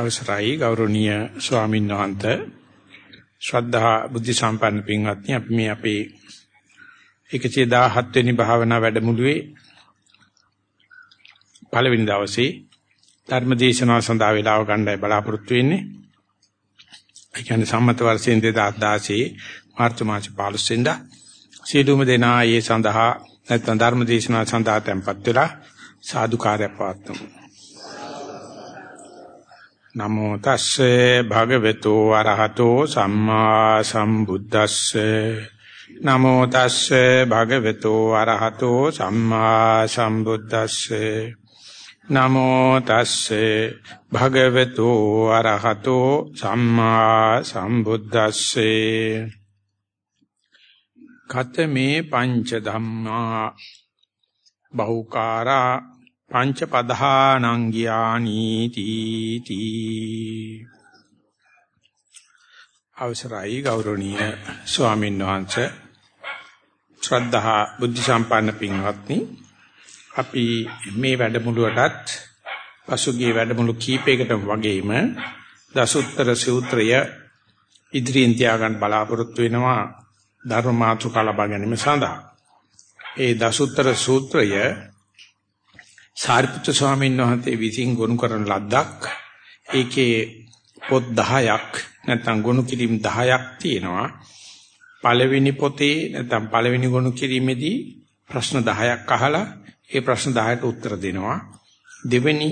අවසරයි ගෞරවනීය ස්වාමීන් වහන්සේ ශ්‍රද්ධා බුද්ධ සම්පන්න පින්වත්නි අපි මේ අපේ 117 වෙනි භාවනා වැඩමුළුවේ පළවෙනි දවසේ ධර්ම දේශනාව සඳහා වේලාව ගන්නයි බලාපොරොත්තු වෙන්නේ. ඒ කියන්නේ සම්මත වර්ෂයෙන් 2016 මාර්තු මාස 15 වෙනිදා සියලුම දෙනා ඒ සඳහා නැත්නම් ධර්ම දේශනාව සඳහා tempත් වෙලා සාදුකාරය පවත්වමු. නමෝ තස්සේ භගවතු වරහතෝ සම්මා සම්බුද්දස්සේ. නමෝ තස්සේ භගවතු වරහතෝ සම්මා සම්බුද්දස්සේ. නමෝ තස්සේ භගවතු වරහතෝ සම්මා සම්බුද්දස්සේ. කතමේ පංච ධම්මා. බහුකාරා පංච පධානං ගියානි තීති අවසරයි ගෞරවනීය ස්වාමීන් වහන්සේ. ශ්‍රද්ධා බුද්ධ සම්පන්න පින්වත්නි අපි මේ වැඩමුළුවටත් පසුගිය වැඩමුළු කීපයකට වගේම දසුත්තර සූත්‍රය ඉදිරියෙන් තියාගන්න බලාපොරොත්තු වෙනවා ධර්ම මාතෘකා ලබා ගැනීම සඳහා. ඒ දසුත්තර සූත්‍රය සාරිපුත්‍ර ස්වාමීන් වහන්සේ විසින් ගොනු කරන ලද්දක්. ඒකේ පොත් 10ක් නැත්නම් ගොනු කිරීම 10ක් තියෙනවා. පළවෙනි පොතේ නැත්නම් පළවෙනි ගොනු කිරීමේදී ප්‍රශ්න 10ක් අහලා ඒ ප්‍රශ්න 10ට උත්තර දෙනවා. දෙවෙනි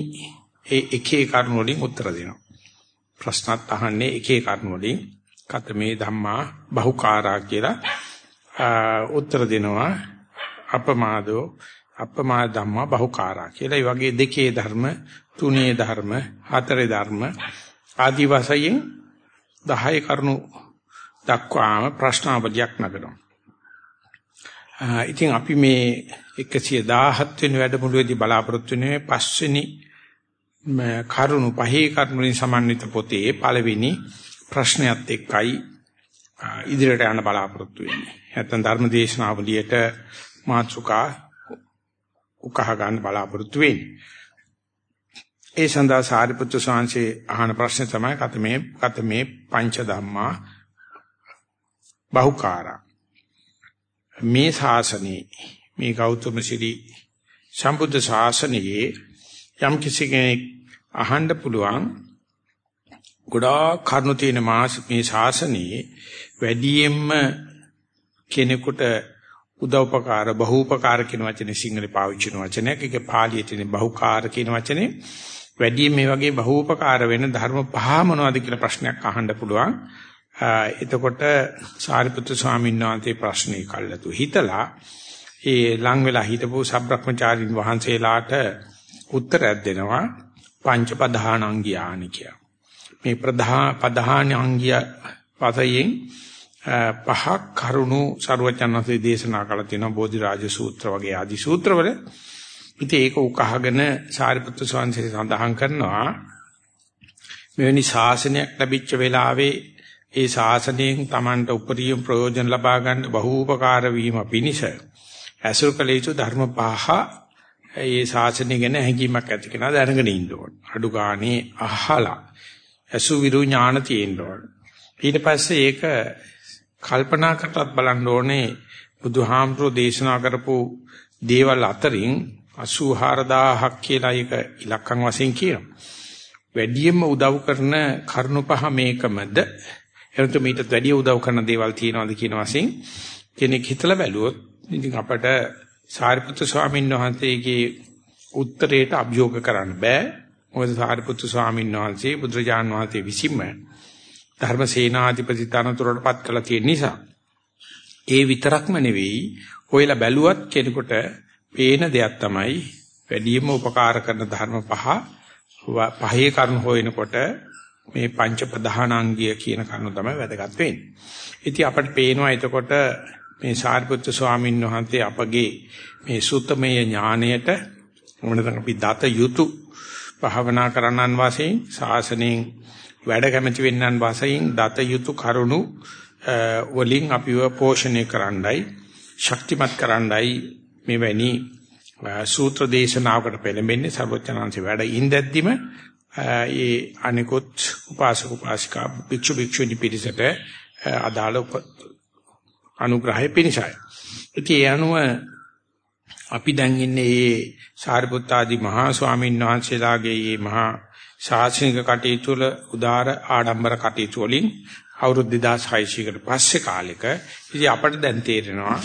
ඒ එකේ කරුණ වලින් උත්තර දෙනවා. ප්‍රශ්නත් අහන්නේ එකේ කරුණ වලින්. කතමේ ධම්මා බහුකාරා කියලා උත්තර දෙනවා. අපමාදෝ අපමා ධම්මා බහුකාරා කියලා. ඒ වගේ දෙකේ ධර්ම, තුනේ ධර්ම, හතරේ ධර්ම ආදි වශයෙන් 10 කරුණු දක්වාම ප්‍රශ්නාවලියක් නගනවා. ඉතින් අපි මේ 117 වෙනි වැඩමුළුවේදී බලාපොරොත්තු වෙන්නේ පස්වෙනි කරුණු පහේ කරුණු වලින් සමන්විත පොතේ පළවෙනි ප්‍රශ්නයත් එක්කයි ඉදිරියට යන්න බලාපොරොත්තු වෙන්නේ. නැත්නම් ධර්මදේශනාවලියට මාතෘකා උකහා ගන්න බලාපොරොත්තු වෙන්නේ. ඒ සඳහා සාරිපුත්‍ර ස්වාමීන් අහන ප්‍රශ්නේ තමයි කතමේ කතමේ පංච ධම්මා බහුකාරා මේ ශාසනයේ මේ ගෞතම සිරි සම්බුද්ධ ශාසනයේ යම් කිසි කෙනෙක් අහන්න පුළුවන් ගොඩාක් කරුණු තියෙන මාස මේ ශාසනයේ වැඩියෙන්ම කෙනෙකුට උදව්පකාර බහූපකාර කියන වචනේ සිංහලේ පාවිච්චි කරන වචනයක්. ඒක පාලියේ තියෙන බහුකාර කියන වචනේ වැඩි මේ වගේ බහූපකාර වෙන ධර්ම පහ මොනවද කියලා ප්‍රශ්නයක් අහන්න පුළුවන්. එතකොට සාරිපුත්‍ර ස්වාමීන් වහන්සේ ප්‍රශ්නේ කල්ලාතු හිතලා ඒ ලං වෙලා හිටපු සබ්‍රක්‍මචාරින් වහන්සේලාට උත්තරයක් දෙනවා පංච පධානංගියානි කිය. මේ ප්‍රධාන පධානංගිය පදයෙන් පහක් කරුණු ਸਰවචනන්සේ දේශනා කළ තියෙනවා බෝධිරාජ සූත්‍ර වගේ ආදි සූත්‍රවල. ඉතින් ඒක උකහාගෙන සාරිපුත්‍ර ස්වාමීන් සඳහන් කරනවා මෙවැනි ශාසනයක් ලැබිච්ච වෙලාවේ ඒ ශාසනයෙන් Tamanට උපරිම ප්‍රයෝජන ලබා ගන්න බහූපකාර වීම පිණිස ඇසුරු කළ යුතු ධර්ම පහ ඒ ශාසනය ගැන හැඟීමක් ඇති කෙනා දැනගෙන ඉන්න ඕන. අඩු ගානේ අහලා ඇසු විරු ඥාන තියෙන්න ඕන. ඊට පස්සේ ඒක කල්පනා කරලත් බලන්න ඕනේ බුදුහාමුදුරෝ දේශනා කරපු දේවල් අතරින් 84000ක් කියලා එක ඉලක්කම් වශයෙන් කියනවා. වැඩියෙන්ම උදව් කරන කරුණු පහ මේකමද එනතු මීටත් වැඩිය උදව් කරන දේවල් තියෙනවද කියන වශයෙන් කෙනෙක් හිතලා බැලුවොත් ඉතින් අපට සාරිපුත්‍ර ස්වාමීන් වහන්සේගේ උත්තරයට අභියෝග කරන්න බෑ. මොකද සාරිපුත්‍ර ස්වාමීන් වහන්සේ බුදුරජාන් වහන්සේ විසින්ම ධර්මසේනාධිපති තනතුරටපත් කළා තියෙන නිසා ඒ විතරක්ම නෙවෙයි ඔයලා බැලුවත් කෙනෙකුට පේන දෙයක් තමයි වැඩිම උපකාර කරන ධර්ම පහ පහේ කරුණ හොයනකොට මේ පංච ප්‍රධානාංගිය කියන කරුණ තමයි වැදගත් වෙන්නේ. ඉතින් අපිට පේනවා එතකොට මේ සාරිපුත්‍ර ස්වාමීන් වහන්සේ අපගේ මේ සුත්තමය ඥාණයට මොනවාද අපි දත යුතු භාවනා කරන්නන් වශයෙන් ශාසනයෙන් වැඩ කැමැති වෙන්නන් වශයෙන් දත යුතු කරුණු වලින් අපිව පෝෂණය කරන්නයි ශක්තිමත් කරන්නයි මෙවැනි සූත්‍ර දේශනාවකට පෙළඹෙන්නේ සර්වඥාන්සේ වැඩ ඉඳද්දිම ඒ අනිකුත් උපාසක උපාසිකා භික්ෂු භික්ෂුණී පිරිසට අදාළ අනුග්‍රහය පිණිසයි. ඉතින් ඒ අනුව අපි දැන් ඉන්නේ මේ සාරිපුත්ත ආදී මහා ස්වාමීන් වහන්සේලාගේ මේ මහා ශාසනික කටයුතු වල උදාර ආඩම්බර කටයුතු වලින් අවුරුදු 2600කට පස්සේ කාලෙක ඉතින් අපිට දැන් තේරෙනවා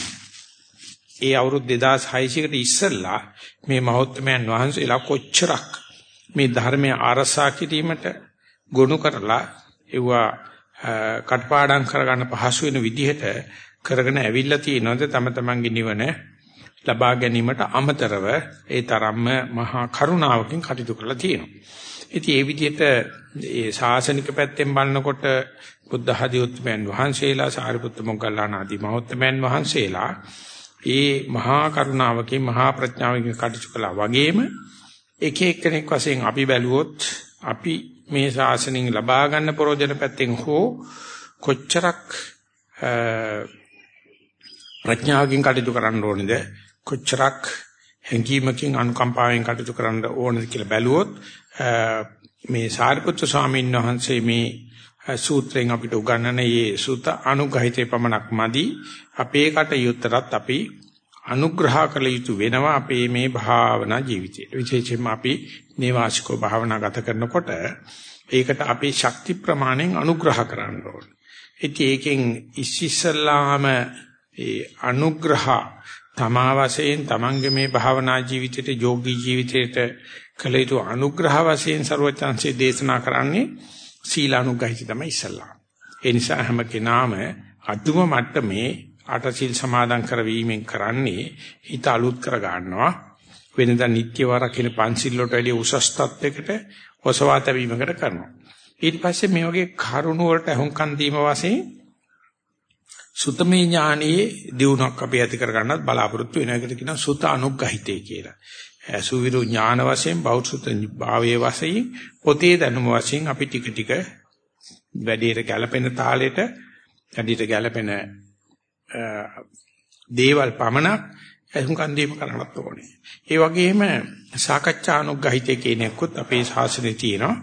ඒ අවුරුදු 2600කට ඉස්සෙල්ලා මේ මහෞත්මයන් වහන්සේලා කොච්චරක් මේ ධර්මයේ ආරසා කිරීමට ගොනු කරලා ඒවා කටපාඩම් කරගන්න පහසු වෙන විදිහට කරගෙන ඇවිල්ලා තියෙනවද තම තමන්ගේ නිවන ලබා ගැනීමට අමතරව ඒ තරම්ම මහා කරුණාවකින් කටයුතු කරලා තියෙනවා. ඉතින් ඒ විදිහට ඒ ශාසනික පැත්තෙන් බලනකොට බුද්ධ ආදී උත්මයන් වහන්සේලා සාරිපුත්ත මොග්ගල්ලාන ආදී මහෞත්මයන් වහන්සේලා ඒ මහා කරුණාවකින් මහා ප්‍රඥාවකින් කටයුතු කළා වගේම එක එක්කෙනෙක් වශයෙන් අපි බැලුවොත් අපි මේ ශාසනයෙන් ලබා ගන්න ප්‍රෝජන පැත්තෙන් හෝ කොච්චරක් ප්‍රඥාවකින් කටයුතු කරන්න ඕනේද? කොච්චරක් හැඟීමකින් අනුකම්පාවෙන් කටයුතු කරන්න ඕනද කියලා බැලුවොත් මේ සාරිපුත්‍ර ස්වාමීන් වහන්සේ මේ සූත්‍රයෙන් අපිට උගන්වන මේ සුත අනුගහිතේ පමණක් මදි අපේ කටයුත්තටත් අපි අනුග්‍රහ කළ යුතු වෙනවා අපේ මේ භාවනා ජීවිතයට විශේෂයෙන්ම අපි නේවාසිකව භාවනා ගත කරනකොට ඒකට අපේ ශක්ති ප්‍රමාණයෙන් අනුග්‍රහ කරන්න ඕනේ. ඉතින් ඒකෙන් ඉස්සෙල්ලාම ඒ අනුග්‍රහ තමා වශයෙන් තමන්ගේ මේ භාවනා ජීවිතයට යෝගී ජීවිතයට කළ යුතු අනුග්‍රහ වශයෙන් ਸਰවචන්සේ දේශනා කරන්නේ සීලානුගහිත තමයි ඉස්සල්ලා. ඒ නිසා හැම කෙනාම අදුම මට්ටමේ අටසිල් සමාදන් කරවීමෙන් කරන්නේ හිත අලුත් කර ගන්නවා. වෙනදා නිත්‍ය වරකින පන්සිල් වලට වැඩිය උසස් තත්යකට ඔසවා තැබීමකට කරනවා. ඊට පස්සේ මේ වගේ කරුණ වලට අහුම්කන් දීම වශයෙන් සුතමේ ඥානයේ දියුණුවක් අපි ඇති කරගන්නත් බලාපොරොත්තු වෙන එකට කියනවා සුත අනුග්‍රහිතේ කියලා. සුවිරු ඥාන වශයෙන් බෞද්ධ භාවයේ වශයෙන් පොතේ දැනුම වශයෙන් අපි ටික ටික වැඩියට ගැළපෙන තාලෙට වැඩියට ගැළපෙන දේවල් පමණක් එහුම්කන් දීම කරන්නත් ඕනේ. ඒ වගේම සාකච්ඡා අනුග්‍රහිතේ කියන එකකුත් අපේ ශාසනයේ තියෙනවා.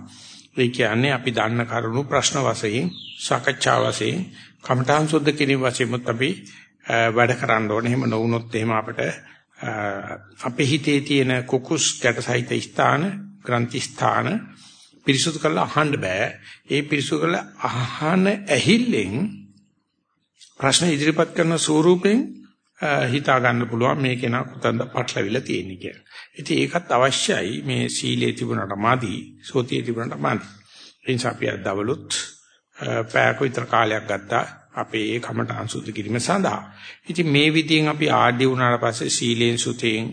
ඒ කියන්නේ අපි දන්න කරුණු ප්‍රශ්න වශයෙන් සාකච්ඡා වශයෙන් කමඨාන් සුද්ධ කිරීම වශයෙන්ත් අපි වැඩ කරන්න ඕනේ. එහෙම නොවුනොත් එහෙම අපිට අපේ හිතේ තියෙන කුකුස් ගැටසහිත ස්ථාන, ග්‍රන්ථි ස්ථාන පිරිසුදු කරලා අහන්න බෑ. ඒ පිරිසුදු කරලා අහන ඇහිල්ලෙන් ප්‍රශ්න ඉදිරිපත් කරන ස්වරූපෙන් හිතා ගන්න පුළුවන් මේ කෙනා කොතනද පටලවිලා තියෙන්නේ කියලා. ඉතින් ඒකත් අවශ්‍යයි මේ සීලේ තිබුණාට මදි, සෝතියේ තිබුණාට මදි. ඒ නිසා අපි අද දවලුත් පැයක විතර කාලයක් ගත්තා අපේ ඒ කමට අංශුද්ධ කිරීම සඳහා. ඉතින් මේ විදිහෙන් අපි ආඩ්‍ය වුණාට පස්සේ සීලෙන් සුතෙන්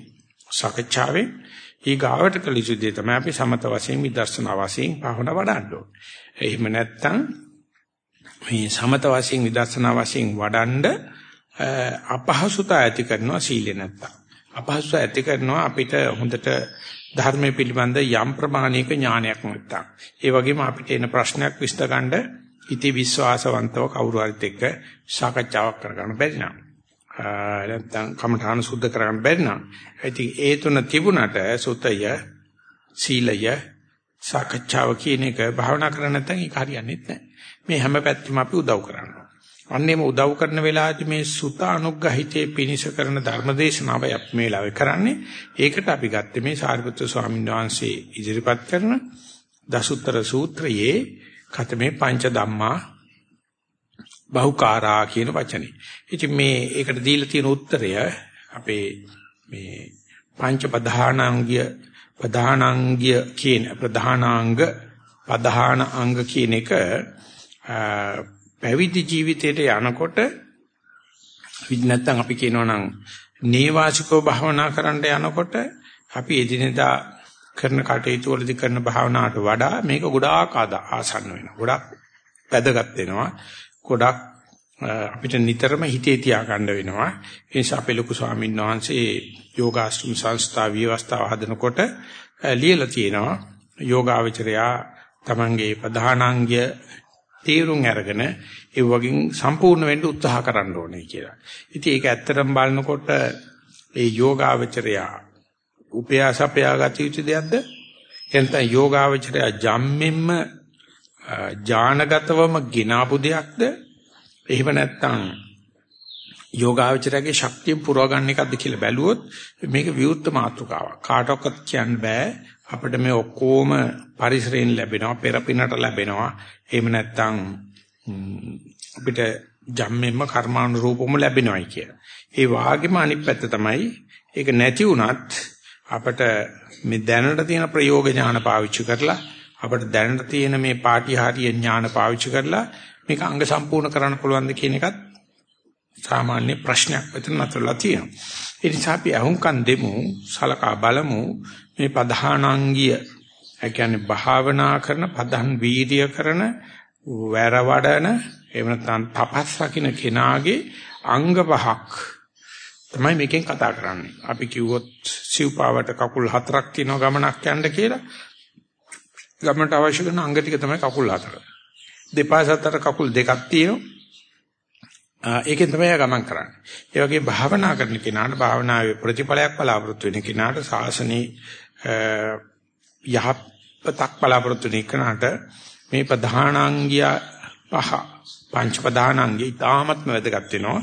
සකච්ඡාවෙන් ඊගාවට කළ යුතු දේ තමයි අපි සමත වශයෙන් විදර්ශනා වශයෙන් භාවනා වඩන්න ඕනේ. එහෙම නැත්නම් මේ සමත වශයෙන් විදර්ශනා වශයෙන් වඩන්ඩ අපහසුතාව ඇති කරනවා සීලෙ නැත්තම්. අපහසුතාව ඇති කරනවා අපිට හොඳට ධර්මයේ පිළිබඳ යම් ප්‍රමාණයක ඥානයක් නැත්තම්. ඒ වගේම අපිට එන ප්‍රශ්නයක් විශ්ද ගන්න ඉති විශ්වාසවන්තව කවුරු හරිත් එක්ක සාකච්ඡාවක් කරගන්න බැරි නම් නැත්නම් කමඨාන සුද්ධ කරගන්න බැරි නම් ඉතින් ඒ තුන තිබුණට සුතය සීලය සාකච්ඡාව කියන එක භාවනා කරන්නේ නැත්නම් ඒක හරියන්නේ නැහැ. මේ හැම පැත්තෙම අපි උදව් කරනවා. අන්නේම උදව් කරන වෙලාවදී මේ සුත අනුග්‍රහිතේ පිනිස කරන ධර්මදේශනාවයි අපි මේ වෙලාවේ කරන්නේ. ඒකට අපි ගත්තේ මේ සාරිපුත්‍ර ස්වාමීන් වහන්සේ ඉදිරිපත් කරන දසුත්තර සූත්‍රයේ කතමේ පංච ධම්මා බහුකාරා කියන වචනේ. ඉතින් මේ ඒකට දීලා තියෙන උත්තරය අපේ මේ පංච ප්‍රධානාංගය ප්‍රධානාංගය කියන ප්‍රධානාංග ප්‍රධාන අංග කියන එක පැවිදි ජීවිතයට යනකොට නැත්නම් අපි කියනවා නම් නේවාසිකව භාවනා කරන්න යනකොට අපි එදිනෙදා කරන කටයුතු වලදී කරන භාවනාවට වඩා මේක ගොඩාක් ආසන්න වෙනවා. ගොඩාක් වැදගත් වෙනවා. ගොඩාක් අපිට නිතරම හිතේ තියාගන්න වෙනවා. ඒ නිසා අපේ ලොකු ස්වාමීන් වහන්සේ යෝගාශ්‍රම සංස්ථා විවස්ථාව හදනකොට ලියලා තියෙනවා යෝගාවචරයා තමන්ගේ ප්‍රධානාංගය තීරුම් අරගෙන ඒ වගේ සම්පූර්ණ වෙන්න උත්සාහ කරන්න ඕනේ කියලා. ඉතින් ඒක ඇත්තටම බලනකොට ඒ යෝගාවචරයා උපයාසපයා ගත යුතු දෙයක්ද? එතන යෝගාවචරය ජම්මෙන්ම ඥානගතවම ගినాපු දෙයක්ද එහෙම නැත්නම් යෝගාවචරයේ ශක්තිය පුරව ගන්න එකක්ද කියලා බැලුවොත් මේක විවුර්ත මාතෘකාවක්. කාටවත් කියන්න බෑ අපිට මේ ඔක්කොම පරිසරයෙන් ලැබෙනවා, පෙරපිනට ලැබෙනවා. එහෙම නැත්නම් අපිට ජම්මෙන්ම කර්මානුරූපවම ලැබෙනවයි කිය. ඒ වාගේම අනිත් පැත්ත තමයි ඒක නැති වුණත් අපිට මේ දැනට තියෙන ප්‍රයෝග ඥාන පාවිච්චි කරලා අපිට දැනට තියෙන මේ පාටිහාරීය ඥාන පාවිච්චි කරලා මේක අංග සම්පූර්ණ කරන්න පුළුවන්ද කියන එකත් සාමාන්‍ය ප්‍රශ්නයක් වෙතන නතරලා තියෙනවා. ඒ නිසා අපි අහුම්කන් දෙමු, සලකා බලමු මේ පධානාංගිය, ඒ කියන්නේ භාවනා කරන පදන් වීර්ය කරන වැරවඩන එහෙම නැත්නම් තපස් රකින්න කෙනාගේ අංග පහක් තමයි මේකෙන් කතා කරන්නේ. අපි කිව්වොත් සිව්පාවට කකුල් හතරක් තියෙන ගමනක් යන්න කියලා. ගමනට අවශ්‍ය කරන අංග ටික තමයි කකුල් හතර. දෙපා සතර කකුල් දෙකක් තියෙනවා. ඒකෙන් තමයි ගමන් කරන්නේ. ඒ වගේ භාවනා කරන කෙනාට භාවනාවේ ප්‍රතිඵලයක් බලාපොරොත්තු වෙන කෙනාට සාසනේ යහපතක් බලාපොරොත්තු වෙන කෙනාට මේ ප්‍රධානාංගය පහ පංච ප්‍රධානාංගය ඉතාමත්ම වැදගත් වෙනවා.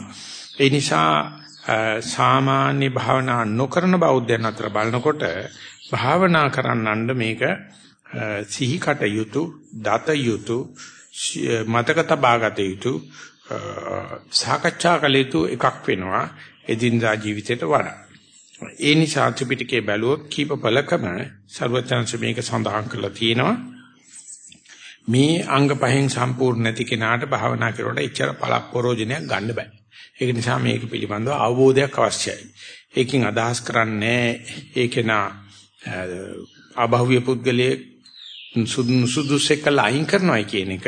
ඒ නිසා සාමාන්‍ය භාවනා නොකරන බෞද්ධයන් අතර බලනකොට භාවනා කරන්නන්න මේක සිහි කටයුතු, දත යුතු, මතක තබාගත යුතු සාකච්ඡා කළ යුතු එකක් වෙනවා එදිනදා ජීවිතයට වඩා. ඒ නිසා ත්‍රිපිටකේ බැලුවොත් කීප බලකම ਸਰවචන්ස මේක සඳහන් කරලා තියෙනවා. මේ අංග පහෙන් සම්පූර්ණ නැති කෙනාට භාවනා කරනකොට එච්චර පළප්පරෝජනයක් ගන්න බෑ. ඒක නිසා මේක පිළිබඳව අවබෝධයක් අවශ්‍යයි. ඒකෙන් අදහස් කරන්නේ ඒකේනා අභව්‍ය පුද්ගලයේ සුදුසුකල අයින් කරනවායි කියන එක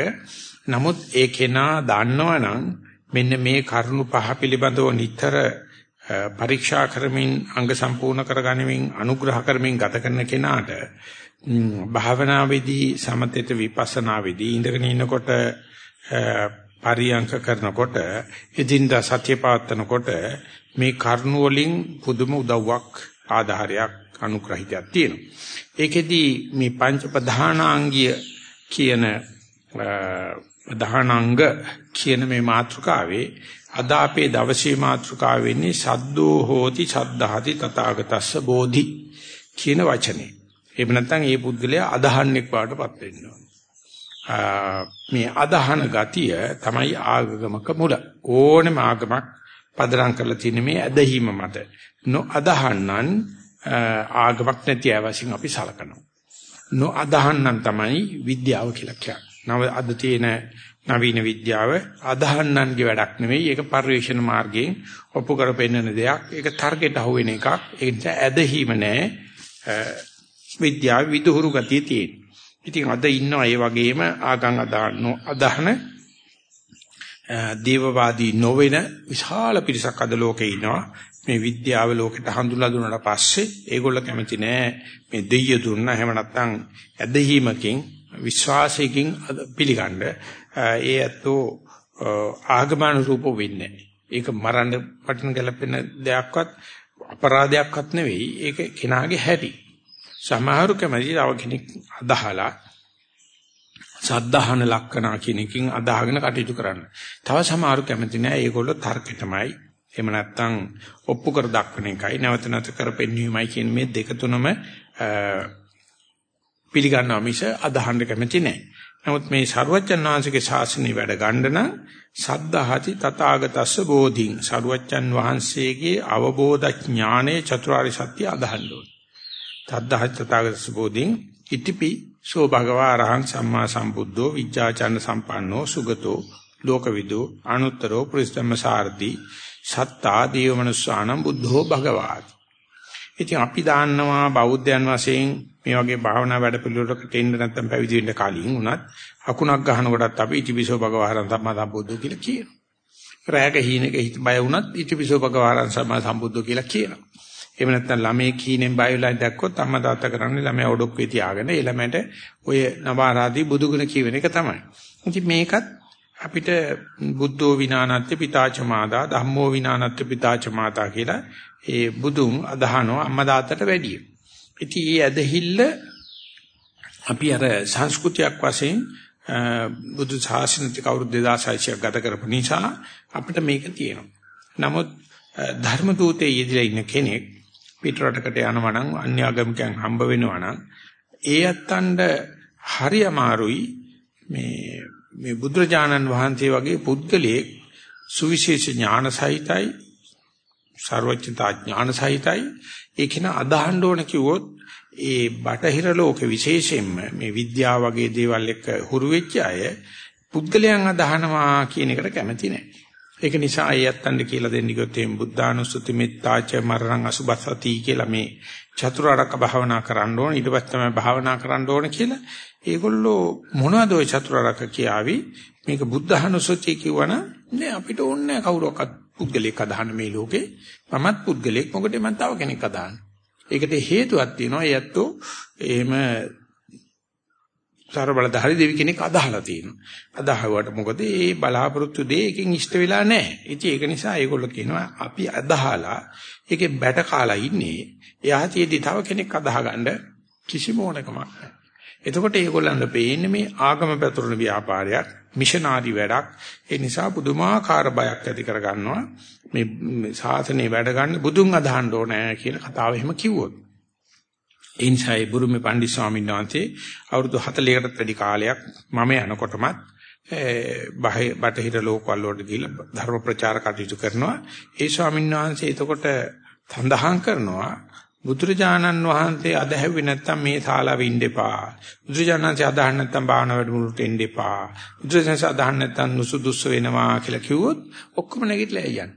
නමුත් ඒ කෙනා දන්නවනම් මෙන්න මේ කරුණු පහ පිළිබඳව නිතර පරීක්ෂා කරමින් අංග සම්පූර්ණ කරගනිමින් අනුග්‍රහ කරමින් ගත කරන කෙනාට භාවනාවේදී සමතේත විපස්සනාවේදී ඉඳගෙන ඉන්නකොට පරියංක කරනකොට එදින්දා සත්‍ය පාත්තනකොට මේ කරුණු වලින් පුදුම උදව්වක් ආධාරයක් අනුග්‍රහිතයක් තියෙනවා. ඒකෙදි මේ පංච ප්‍රධානාංගිය කියන ප්‍රධානාංග කියන මේ මාතෘකාවේ අද අපේ දවසේ මාතෘකාව වෙන්නේ සද්දෝ හෝති සද්ධාති තථාගතස්ස බෝධි කියන වචනේ. එහෙම නැත්නම් ඒ පුද්ගලයා අදහන්නෙක් බවටපත් වෙනවා. මේ අදහන ගතිය තමයි ආගමක මුල. ඕනෙම ආගමක් පදනම් කරලා තියෙන මේ ඇදහිම මත. නො අදහන්නන් ආගමක් නැති අවශ්‍යන් අපි සලකනවා. නො අදහන්නන් තමයි විද්‍යාව කියලා කියන්නේ. නව අද තියෙන නවීන විද්‍යාව අදහන්නන්ගේ වැඩක් නෙවෙයි. ඒක පරිවේෂණ මාර්ගයෙන් ඔප්පු කරපෙන්නන දෙයක්. ඒක තර්කයට අහු වෙන එකක්. ඒ නිසා ඇදහිම නැහැ. විද්‍යාව විදුහුරු ගතිය තියෙන. ඉතින් අද ඉන්නවා ඒ වගේම ආගම් අදහන අදහන දේවවාදී නොවන විශාල පිරිසක් අද ලෝකේ ඉන්නවා. මේ විද්‍යාව ලෝකෙට හඳුන්ලා දුන්නාට පස්සේ ඒගොල්ල කැමති නෑ මේ දෙයිය දුන්නා. එහෙම නැත්නම් ඇදහිමකින් විශ්වාසයකින් පිළිගන්න. ඒ ඇත්තෝ ආගමන රූප වෙන්නේ ඒක මරන්න පටන් ගැලපෙන දෙයක්වත් අපරාධයක්වත් නෙවෙයි. ඒක කෙනාගේ හැටි. සමහරු කැමති තව කෙනෙක් අදහලා සද්ධාහන ලක්කනා කියන එකකින් අදාගෙන කටයුතු කරන්න. තව සමහරු කැමති නෑ ඒගොල්ලෝ තර්කෙටමයි එහෙම නැත්නම් ඔප්පු කර දක්වන එකයි නැවත නැවත කරපෙන්නීමයි කියන මේ දෙක තුනම පිළිගන්නවා මිස අදහන්න කැමති නෑ. නමුත් මේ ਸਰුවච්චන් වහන්සේගේ ශාසනය වැඩ ගන්න නම් සද්ධාහති තථාගතස්ස බෝධින් ਸਰුවච්චන් වහන්සේගේ අවබෝධ ඥානයේ චතුරාර්ය සත්‍ය අදහන්න ඕනේ. තද්ධාහති තථාගතස්ස බෝධින් ඉතිපි සෝ භගවා අරහං සම්මා සම්බුද්ධෝ විජ්ජාචන සම්පන්නෝ සුගතෝ ලෝකවිදෝ අනුත්තරෝ පුරිසම්ම සාරති සත්තා දීවමනුස්සානම් බුද්ධෝ භගවාති. ඉතින් අපි දාන්නවා බෞද්ධයන් වශයෙන් මේ වගේ භාවනා වැඩ පිළිවෙලකට එන්න නැත්නම් පැවිදි වෙන්න කලින් උනත් අකුණක් ගහනකොටත් අපි ඉතිවිසෝ භගවහරන් සම්මා සම්බුද්ධ කියලා කියනවා. රැයක හීනෙක හිත බය වුණත් ඉතිවිසෝ භගවහරන් සම්මා සම්බුද්ධ කියලා කියනවා. එහෙම නැත්නම් ළමේ කීනෙන් බය වෙලා දැක්කොත් අම්මා තාත්තා කරන්නේ ළමයා ඔඩොක්කේ තියාගෙන ඒ ළමයට ඔය නවාරාදී බුදුගුණ කියවෙන එක තමයි. ඉතින් මේකත් අපිට බුද්ධෝ විනානත්ති පිතාච මාදා ධම්මෝ විනානත්ති පිතාච මාතා කියලා ඒ බුදුන් අදහනවා අම්මා තාත්තට වැඩියි. ඉතින් මේ ඇදහිල්ල අපි අර සංස්කෘතියක් වශයෙන් බුදු ශාසනික කවුරුද 2600ක් ගත කරපු නිසා අපිට මේක තියෙනවා. නමුත් ධර්ම දූතේ යෙදලා ඉන්න කෙනෙක් පිටරටකට යනවා නම් අන්‍ය ආගමිකයන් හම්බ වෙනවා නම් ඒ අත්තණ්ඩ හරි අමාරුයි මේ මේ බුදුරජාණන් වහන්සේ වගේ පුද්ගලයෙක් සුවිශේෂ ඥාන සහිතයි ਸਰවඥතා ඥාන සහිතයි ඒක න අදහන්න ඕන කිව්වොත් ඒ බටහිර ලෝක විශේෂයෙන්ම මේ විද්‍යාව වගේ දේවල් එක්ක හුරු වෙච්ච අය පුද්ගලයන් අදහනවා කියන එකට කැමති නැහැ. ඒක නිසා අය යත්තන්ට කියලා දෙන්න කිව්වොත් එම් බුද්ධානුස්සති මෙත්තාච මරණං අසුබසති කියලා මේ චතුරාර්යක භාවනා කරන්න ඕන. ඊට පස්සේ තමයි භාවනා කරන්න ඕන කියලා. ඒගොල්ලෝ මොනවද ওই චතුරාර්යක කියාවි? මේක බුද්ධානුස්සතිය කිව්වනම් නෑ අපිට ඕනේ කවුරක්වත් පුද්ගලෙක් අදහන්න මේ ලෝකේ. මමත් පුද්ගලෙක් මොකද මම තව කෙනෙක් අදහන්න? ඒකට හේතුවක් තියෙනවා. ඒ ඇත්තෝ එහෙම සරබලධාරි දෙවි කෙනෙක් අදහලා තියෙනවා. අදහුවට මොකද ඒ බලාපොරොත්තු දෙය එකෙන් ඉෂ්ට වෙලා නැහැ. ඉතින් ඒක නිසා ඒගොල්ලෝ කියනවා අපි අදහලා ඒකේ බැට කාලා ඉන්නේ. එයා තියදී තව කෙනෙක් අදහ ගන්න කිසිම ඕනකමක් නැහැ. එතකොට ඒගොල්ලන්ට පේන්නේ මේ ආගම පැතුරන ව්‍යාපාරයක්, මිෂනාරි වැඩක්. ඒ නිසා පුදුමාකාර බයක් ඇති කර ගන්නවා. මේ සාසනේ වැඩ ගන්න බුදුන් අදහන්න ඕනේ කියලා කතාව එහෙම කිව්වොත්. ඒ නිසා ඒ බුරුමේ පණ්ඩිත ස්වාමීන් වහන්සේ අවුරුදු 40කටත් වැඩි කාලයක් මම යනකොටමත් බාහිර බටහිර ලෝකවල වලට ගිහිල්ලා ධර්ම ප්‍රචාර කටයුතු කරනවා. ඒ ස්වාමීන් වහන්සේ එතකොට සඳහන් කරනවා බුදුරජාණන් වහන්සේ අදහැව්වේ නැත්තම් මේ ශාලාවේ ඉන්න එපා. බුදුරජාණන් වහන්සේ අදහන්න නැත්තම් භාවනා වැඩමුළුට එන්න එපා. බුදුරජාණන් වහන්සේ අදහන්න නැත්තම් නුසුදුසු වෙනවා කියලා කිව්වොත් ඔක්කොම නැගිටලා යන්නේ.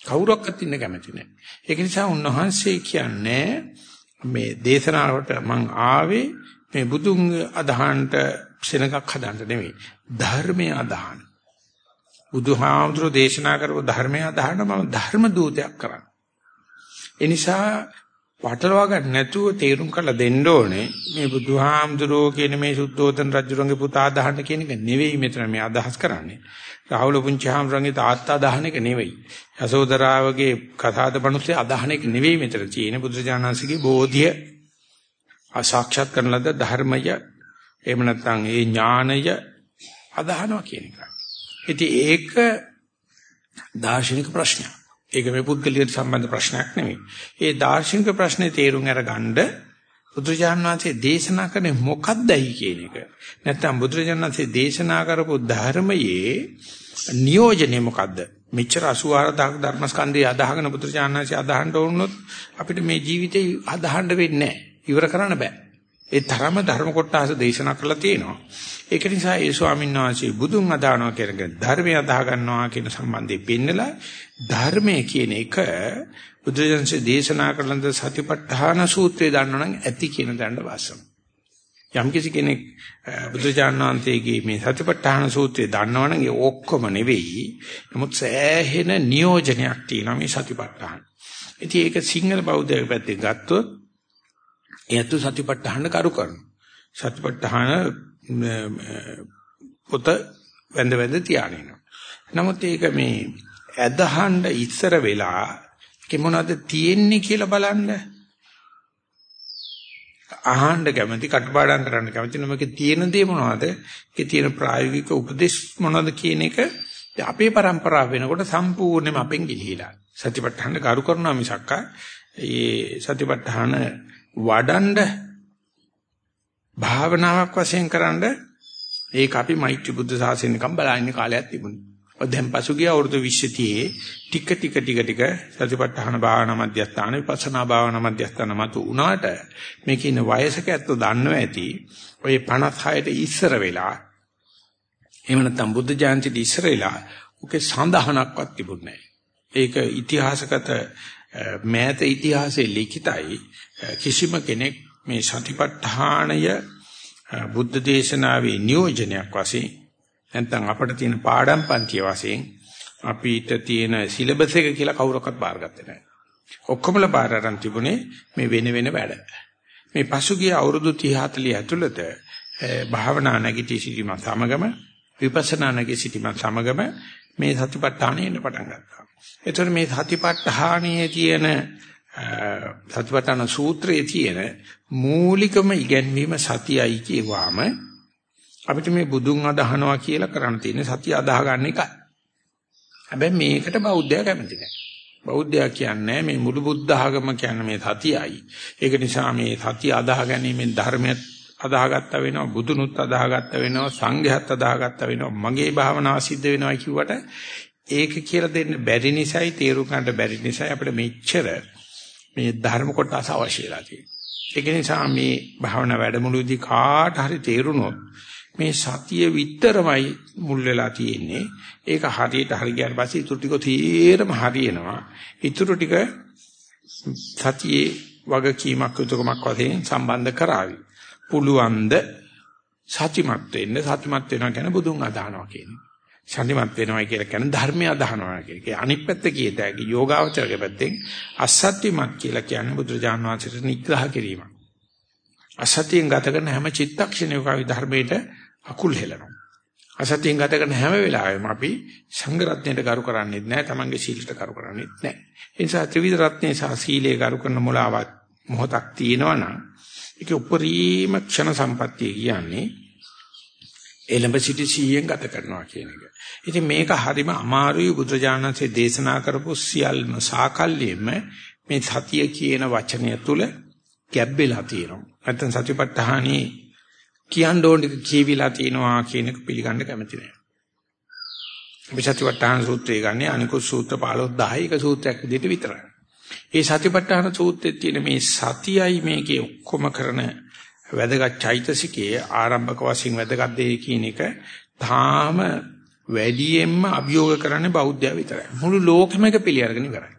කවුරක්වත් ඉන්න කැමති නැහැ. ඒක නිසා උන්වහන්සේ කියන්නේ මේ දේශනාවට මං ආවේ මේ බුදුන් අදහන්නට සෙනඟක් හදන්න නෙවෙයි ධර්මය අදහන්න. බුදුහාමුදුරෝ දේශනා කරපු ධර්මය අදහන්න මම ධර්ම දූතයක් කරන්න. ඒ නිසා පටලවා ගන්න නැතුව තේරුම් කරලා දෙන්න ඕනේ මේ බුදුහාමුදුරෝ කියන මේ සුද්ධෝතන රජුරන්ගේ පුතා අදහන්න කියන එක නෙවෙයි මෙතන මේ අදහස් කරන්නේ. රාහුල පුංචිහාමුදුරන්ගේ තාත්තා අදහන එක නෙවෙයි. යසෝදරාවගේ කතාද බණුසේ අදහන එක නෙවෙයි මෙතන තියෙන්නේ බුදුරජාණන්සේගේ බෝධිය අසාක්ෂාත් කරන ලද ධර්මය එහෙම නැත්නම් ඒ ඥානය අදහනවා කියන එක. ඉතින් ඒක දාර්ශනික ප්‍රශ්නයක්. ඒක මේ පුද්ගලියට සම්බන්ධ ප්‍රශ්නයක් නෙවෙයි. ඒ දාර්ශනික ප්‍රශ්නේ තේරුම් අරගන්න බුදුරජාණන් වහන්සේ දේශනා කරන්නේ මොකක්දයි කියන එක. නැත්නම් බුදුරජාණන් වහන්සේ දේශනා කරපු ධර්මයේ නියෝජනය මොකද්ද? මෙච්චර 84000 ධර්මස්කන්ධය අදහගෙන බුදුරජාණන් වහන්සේ අදහන්න වුණොත් අපිට මේ ජීවිතේ අදහන්න වෙන්නේ නැහැ. ඉවර කරන්න බෑ. ඒ තරම ධර්ම කොටස දේශනා කරලා තියෙනවා. ඒක නිසා ඒ ස්වාමීන් වහන්සේ බුදුන් අදහනවා කියන ධර්මය අදහ ගන්නවා කියන සම්බන්ධය පෙන්නලා ධර්මය කියන එක බුදුරජාණන්සේ දේශනා කරන සතිපට්ඨාන සූත්‍රය දන්නවනම් ඇති කියන දඬ වාසම. යම් කිසි කෙනෙක් බුදුරජාණන් වහන්සේගේ මේ සතිපට්ඨාන සූත්‍රය දන්නවනම් ඒ ඔක්කොම නෙවෙයි. නමුත් සෑහෙන නියෝජනයක් තියෙනවා මේ සතිපට්ඨාන. ඉතින් ඒක සිංහල බෞද්ධ පැත්තෙන් ගත්තොත් එයත් සතිපට්ඨාන කරු කරනවා. සතිපට්ඨාන පොත වැඳ වැඳ තියාගෙන. නමුත් ඒක මේ ඇදහඬ ඉස්සර වෙලා ඒක මොනවද තියෙන්නේ කියලා බලන්න. අහන්න කැමති කටපාඩම් කරන්න කැමති නමකේ තියෙන දේ මොනවද? ඒකේ තියෙන ප්‍රායෝගික උපදේශ මොනවද කියන එක අපේ પરම්පරාව වෙනකොට සම්පූර්ණයෙන්ම අපෙන් ගිලිහිලා. සතිපට්ඨාන කරු කරනවා මිසක්ක ඒ සතිපට්ඨාන වඩන්ඩ භාවනාවක් වශයෙන් කරන්ඩ ඒක අපි මෛත්‍රී බුද්ධ ශාසනයකම් බලන්නේ කාලයක් තිබුණා. දැන් පසුගිය අවුරුදු 20 තියේ ටික ටික ටික ටික සතිපට්ඨාන භාවනා මධ්‍යස්ථාන විපස්සනා භාවනා මධ්‍යස්ථාන මතු උනාට මේක ඉන්න වයසක ඇත්තෝ දන්නව ඇති ඔය 56ට ඉස්සර වෙලා එහෙම නැත්නම් බුද්ධ ජයන්තිට ඉස්සර වෙලා ඔකේ සඳහනක්වත් තිබුණේ ඒක ඉතිහාසගත මෑත ඉතිහාසයේ ලිඛිතයි කිසිම කෙනෙක් මේ සතිපට්ඨානය බුද්ධ දේශනාවේ නියෝජනයක් වශයෙන් නැත්නම් අපිට තියෙන පාඩම් පන්තිය වශයෙන් අපිට තියෙන සිලබස් එක කියලා කවුරක්වත් බාරගත්තේ නැහැ. ඔක්කොමලා බාර අරන් තිබුණේ මේ වෙන වෙන වැඩ. මේ පසුගිය අවුරුදු 30 40 ඇතුළත භාවනා නැගිටී සිටීම සමගම විපස්සනා නැගී සිටීම සමගම මේ සතිපට්ඨානෙ එන්න පටන් ගත්තා. ඒතර මේ සතිපට්ඨානයේ තියෙන සතිපට්ඨාන සූත්‍රයේ තියෙන මූලිකම ඉගැන්වීම සතියයි කියවාම අපිට මේ බුදුන් අදහනවා කියලා කරන්න තියෙන සතිය අදාහ ගන්න එකයි. හැබැයි මේකට බෞද්ධයා කැමති නැහැ. බෞද්ධයා කියන්නේ මේ මුළු බුද්ධ ආගම කියන්නේ මේ සතියයි. ඒක නිසා මේ සතිය අදාහ ගැනීමෙන් ධර්මයක් අදාහගත්ත වෙනවා බුදුනුත් අදාහගත්ත වෙනවා සංඝයාත් අදාහගත්ත වෙනවා මගේ භාවනාව සිද්ධ වෙනවා කිව්වට ඒක කියලා දෙන්න බැරි නිසායි තේරුම් ගන්නට බැරි නිසායි අපිට මෙච්චර මේ ධර්ම කොටස අවශ්‍යලා තියෙන්නේ. ඒක නිසා මේ භාවනා වැඩමුළුවේදී කාට හරි තේරුනොත් මේ සතිය විතරමයි මුල් වෙලා තියෙන්නේ. ඒක හරියට හරි ගියාට පස්සේ ඊටු ටික තීරම හරියනවා. ඊටු ටික සතියේ වගකීමක් යුතුයකමක් වශයෙන් සම්බන්ධ කරાવી. පුළුවන්ද සතිමත් වෙන්න සතිමත් වෙනවා කියන්නේ බුදුන් අදහනවා කියන්නේ. සතිමත් වෙනවා කියලා කියන්නේ ධර්මය අදහනවා කියන එක. අනිත් පැත්ත කියත හැකි යෝගාවචරගේ පැත්තෙන් අසත්‍යමත් කියලා කියන්නේ බුදුරජාණන් වහන්සේට නිග්‍රහ කිරීම. අසත්‍යයෙන් ගත කරන හැම චිත්තක්ෂණයකම ධර්මයට අකුල් හෙලනවා. අසත්‍යයෙන් ගත කරන හැම වෙලාවෙම අපි සංඝ රත්නයට කරු කරන්නේ නැහැ, තමන්ගේ සීලයට කරු කරන්නේ නැහැ. ඒ නිසා ත්‍රිවිධ රත්නේ සහ සීලේ කරු කරන මොලාවක් මොහොතක් තියෙනවා නම් ඒක උපරිම ක්ෂණ සම්පත්තිය කියන්නේ එළඹ සිටි සීයෙන් ගත කරනවා කියන එක. ඉතින් මේක හරිම අමාරුයි බුදුරජාණන්සේ දේශනා කරපු සියල්ම සාකල්යෙම මේ සතිය කියන වචනය තුල ගැබ්බෙලා තියෙනවා. නැත්නම් සතිපට්ඨානී කියන්න ඕන ටික කියවිලා තියෙනවා කියන එක පිළිගන්න කැමති නෑ. අපි සතිපට්ඨාන සූත්‍රය ගන්න අනිකුත් සූත්‍ර 15 10 එක සූත්‍රයක් විදිහට විතරයි. ඒ සතිපට්ඨාන සූත්‍රයේ තියෙන මේ සතියයි මේකේ ඔක්කොම කරන වැදගත් චෛතසිකයේ ආරම්භක වශයෙන් වැදගත් දෙය කියන එක තාම වැඩියෙන්ම අභියෝග කරන්නේ බෞද්ධය විතරයි. මුළු ලෝකෙම එක පිළිඅරගෙන ඉවරයි.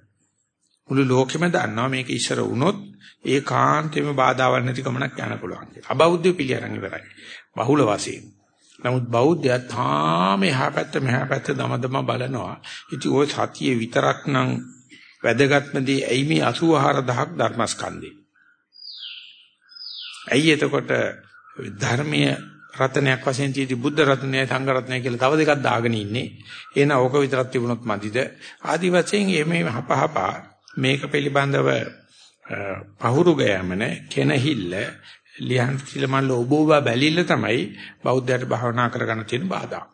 මුළු ලෝකෙම දන්නවා මේක ඉස්සර වුණොත් ඒකාන්තෙම බාධාවක් නැති කමනක් යන්න පුළුවන් කියලා. අබෞද්ධය පිළිඅරන් ඉවරයි. බහුල වශයෙන්. නමුත් බෞද්ධයා තාම එහා පැත්ත මෙහා පැත්ත දමදම බලනවා. ඉතින් ওই සතියේ විතරක් නම් වැදගත්මදී ඇයි මේ 84000ක් ධර්මස්කන්ධේ. ඇයි එතකොට ධර්මීය රත්නයක් වශයෙන් තියෙදි බුද්ධ රත්නයයි සංඝ රත්නයයි කියලා තව දෙකක් දාගෙන ඉන්නේ. එහෙනම් ඕක විතරක් තිබුණොත් මදිද? ආදි වශයෙන් මේ හපහපා මේක පිළිබඳව පහුරු ගෑමන කෙනහිල්ල ලියන් කිලමල්ල ඔබ ඔබ බැලිල්ල තමයි බෞද්ධයට භාවනා කරගන්න තියෙන බාධා.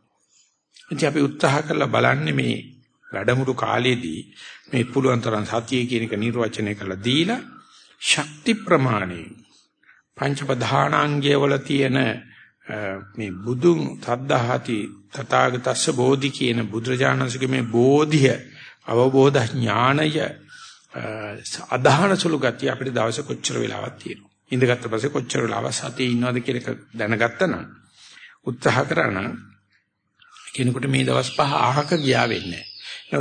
ඉතින් අපි උත්සාහ කරලා බලන්නේ මේ වැඩමුළු කාලයේදී මේ පුළුවන් තරම් සතිය කියන එක නිර්වචනය කරලා දීලා ශක්ති ප්‍රමාණය පංච ප්‍රධානාංගය වල තියෙන මේ බුදුන් සද්ධාහති තථාගතස්ස බෝධි කියන බුදුරජාණන්සේගේ මේ බෝධිය අවබෝධ ඥානය අදහන සුළු ගතිය අපිට දවස් කොච්චර වෙලාවක් තියෙනවා. ඉඳගත්ත පස්සේ කොච්චර වෙලාවක් සතියේ ඉන්නවද කියලා එක දැනගත්තා නම් උත්සාහ කරා නම් කෙනෙකුට මේ දවස් පහ අහක ගියා වෙන්නේ නැහැ.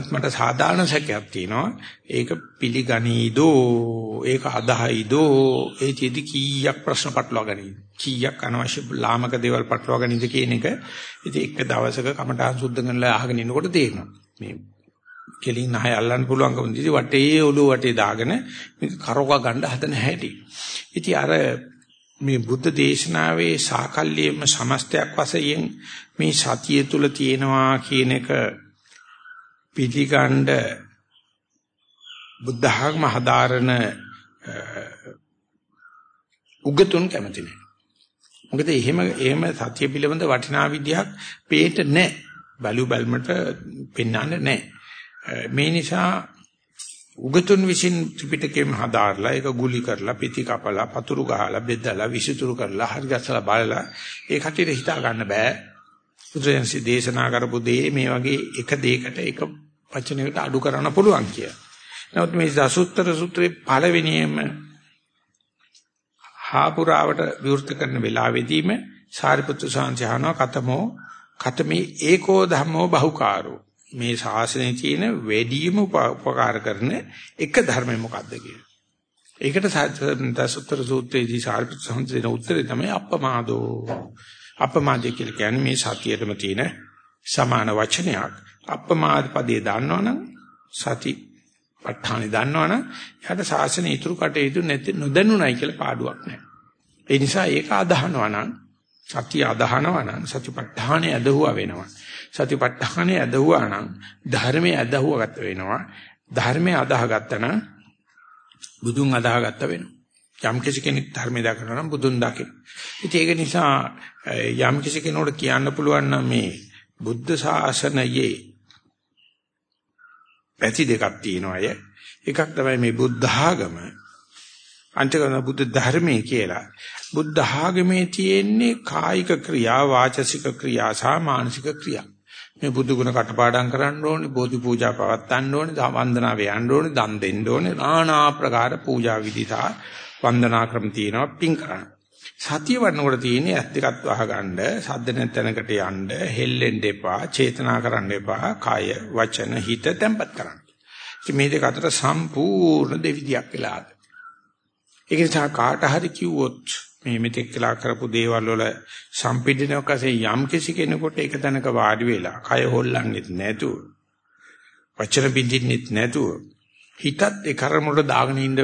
මට සාධාරණ සැකයක් තියෙනවා. ඒක පිළිගනීදෝ, ඒක අදහයිදෝ, ඒ චේති කීයක් ප්‍රශ්න පටලවා ගනීද? කීයක් අනවශ්‍ය ලාමක දේවල් පටලවා ගනීද කියන එක ඉතින් එක දවසක කමඨාන් සුද්ධ කරනලා අහගෙන ඉන්නකොට තේරෙනවා. මේ කෙලින් නහය අල්ලන්න පුළුවන්කම දිදි වටේ ඔළුව වටේ දාගෙන මේක කරකව ගන්න හදන හැටි. ඉතින් අර මේ බුද්ධ දේශනාවේ සාකල්යෙම සමස්තයක් වශයෙන් මේ සතිය තුල තියෙනවා කියන එක පිළිගන්න බුද්ධ ධර්ම හදාරන උගතුන් කැමති නැහැ. මොකද එහෙම එහෙම සත්‍ය පිළිබඳ වටිනා විදියක් පේට නැහැ. බලු බැලමට පෙන්වන්නේ නැහැ. මේ නිසා උගතුන් විසින් ත්‍රිපිටකයම හදාarලා ඒක ගුලි කරලා පිටි කපලා පතුරු ගහලා බෙදලා විසිතුරු කරලා හරි ගැසලා බලලා ඒ කටියට හිතා ගන්න බෑ බුදුරජාන්සේ දේශනා කරපු දේ මේ වගේ එක දෙයකට එක වචනයකට අඩු කරන්න පුළුවන් කියලා. නමුත් මේ දසුත්තර සූත්‍රයේ පළවෙනියම හාපුරාවට විවෘත කරන වෙලාවෙදීම සාරිපුත්‍ර සාංශහනවා කතමෝ කතමේ ඒකෝ ධම්මෝ බහුකාරෝ මේ ශාසනයේ තියෙන වැඩිම උපකාර කරන එක ධර්මය මොකක්ද කියලා. ඒකට දසුත්තර සූත්‍රයේදී සාරිපුත්‍ර සම්සේන උත්තරේ තමයි අප්පමාදෝ. අප්පමාදේ කියලා කියන්නේ මේ සතියේම තියෙන සමාන වචනයක්. අප්පමාද පදේ දන්නවනම් සති ප ဋ ාණි දන්නවනම් එයාට ශාසනය ඉතුරු කටයුතු නැති නොදැනුණයි කියලා පාඩුවක් නැහැ. ඒ නිසා ඒක අදහනවා නම් සතිය අදහනවා නම් සතිපට්ඨානය ඇදහුවා වෙනවා. සතිපට්ඨානය ඇදහුවා නම් ධර්මයේ ඇදහුවාගත වෙනවා. ධර්මයේ අදාහගත්තා නම් බුදුන් අදාහගත්ත වෙනවා. යම් කිසි කෙනෙක් ධර්මය දකිනවා නම් බුදුන් දකින. ඉතින් ඒක නිසා යම් කිසි කෙනෙකුට කියන්න පුළුවන් නම් මේ බුද්ධ ශාසනයේ පැති දෙකක් තියෙනවා අය. එකක් තමයි මේ බුද්ධ ආගම. අන්තිකන බුද්ධ ධර්මයේ කියලා. බුද්ධ ආගමේ තියෙන්නේ කායික ක්‍රියා, වාචසික ක්‍රියා සහ මානසික ක්‍රියා. මේ බුදු ගුණ කටපාඩම් කරන්න ඕනේ, බෝධි පූජා පවත්වන්න ඕනේ, වන්දනා වේයන්න ඕනේ, දන් දෙන්න ඕනේ, নানা ආකාර පූජා විදි සහ වන්දනා ක්‍රම තියෙනවා පින් කරන්න. සතිය වඩනකොට තියෙන්නේ ඇස් දෙකත් වහගන්න, සද්ද නැතනකට යන්න, හෙල්ලෙන්න එපා, චේතනා කරන්න එපා, කය, වචන, හිත තැම්පත් කරන්න. ඉතින් මේ දෙක අතර සම්පූර්ණ දෙවිදියක් වෙලාද. ඒක නිසා කාට හරි කිව්වොත් මේ මෙතෙක් කළා කරපු දේවල් වල සම්පීඩනයක් වශයෙන් යම් කිසි කෙනෙකුට එක තැනක වාඩි වෙලා කය හොල්ලන්නෙත් නැතුව වචන බින්දින්නෙත් නැතුව හිතත් ඒ කර්මවල දාගෙන ඉන්න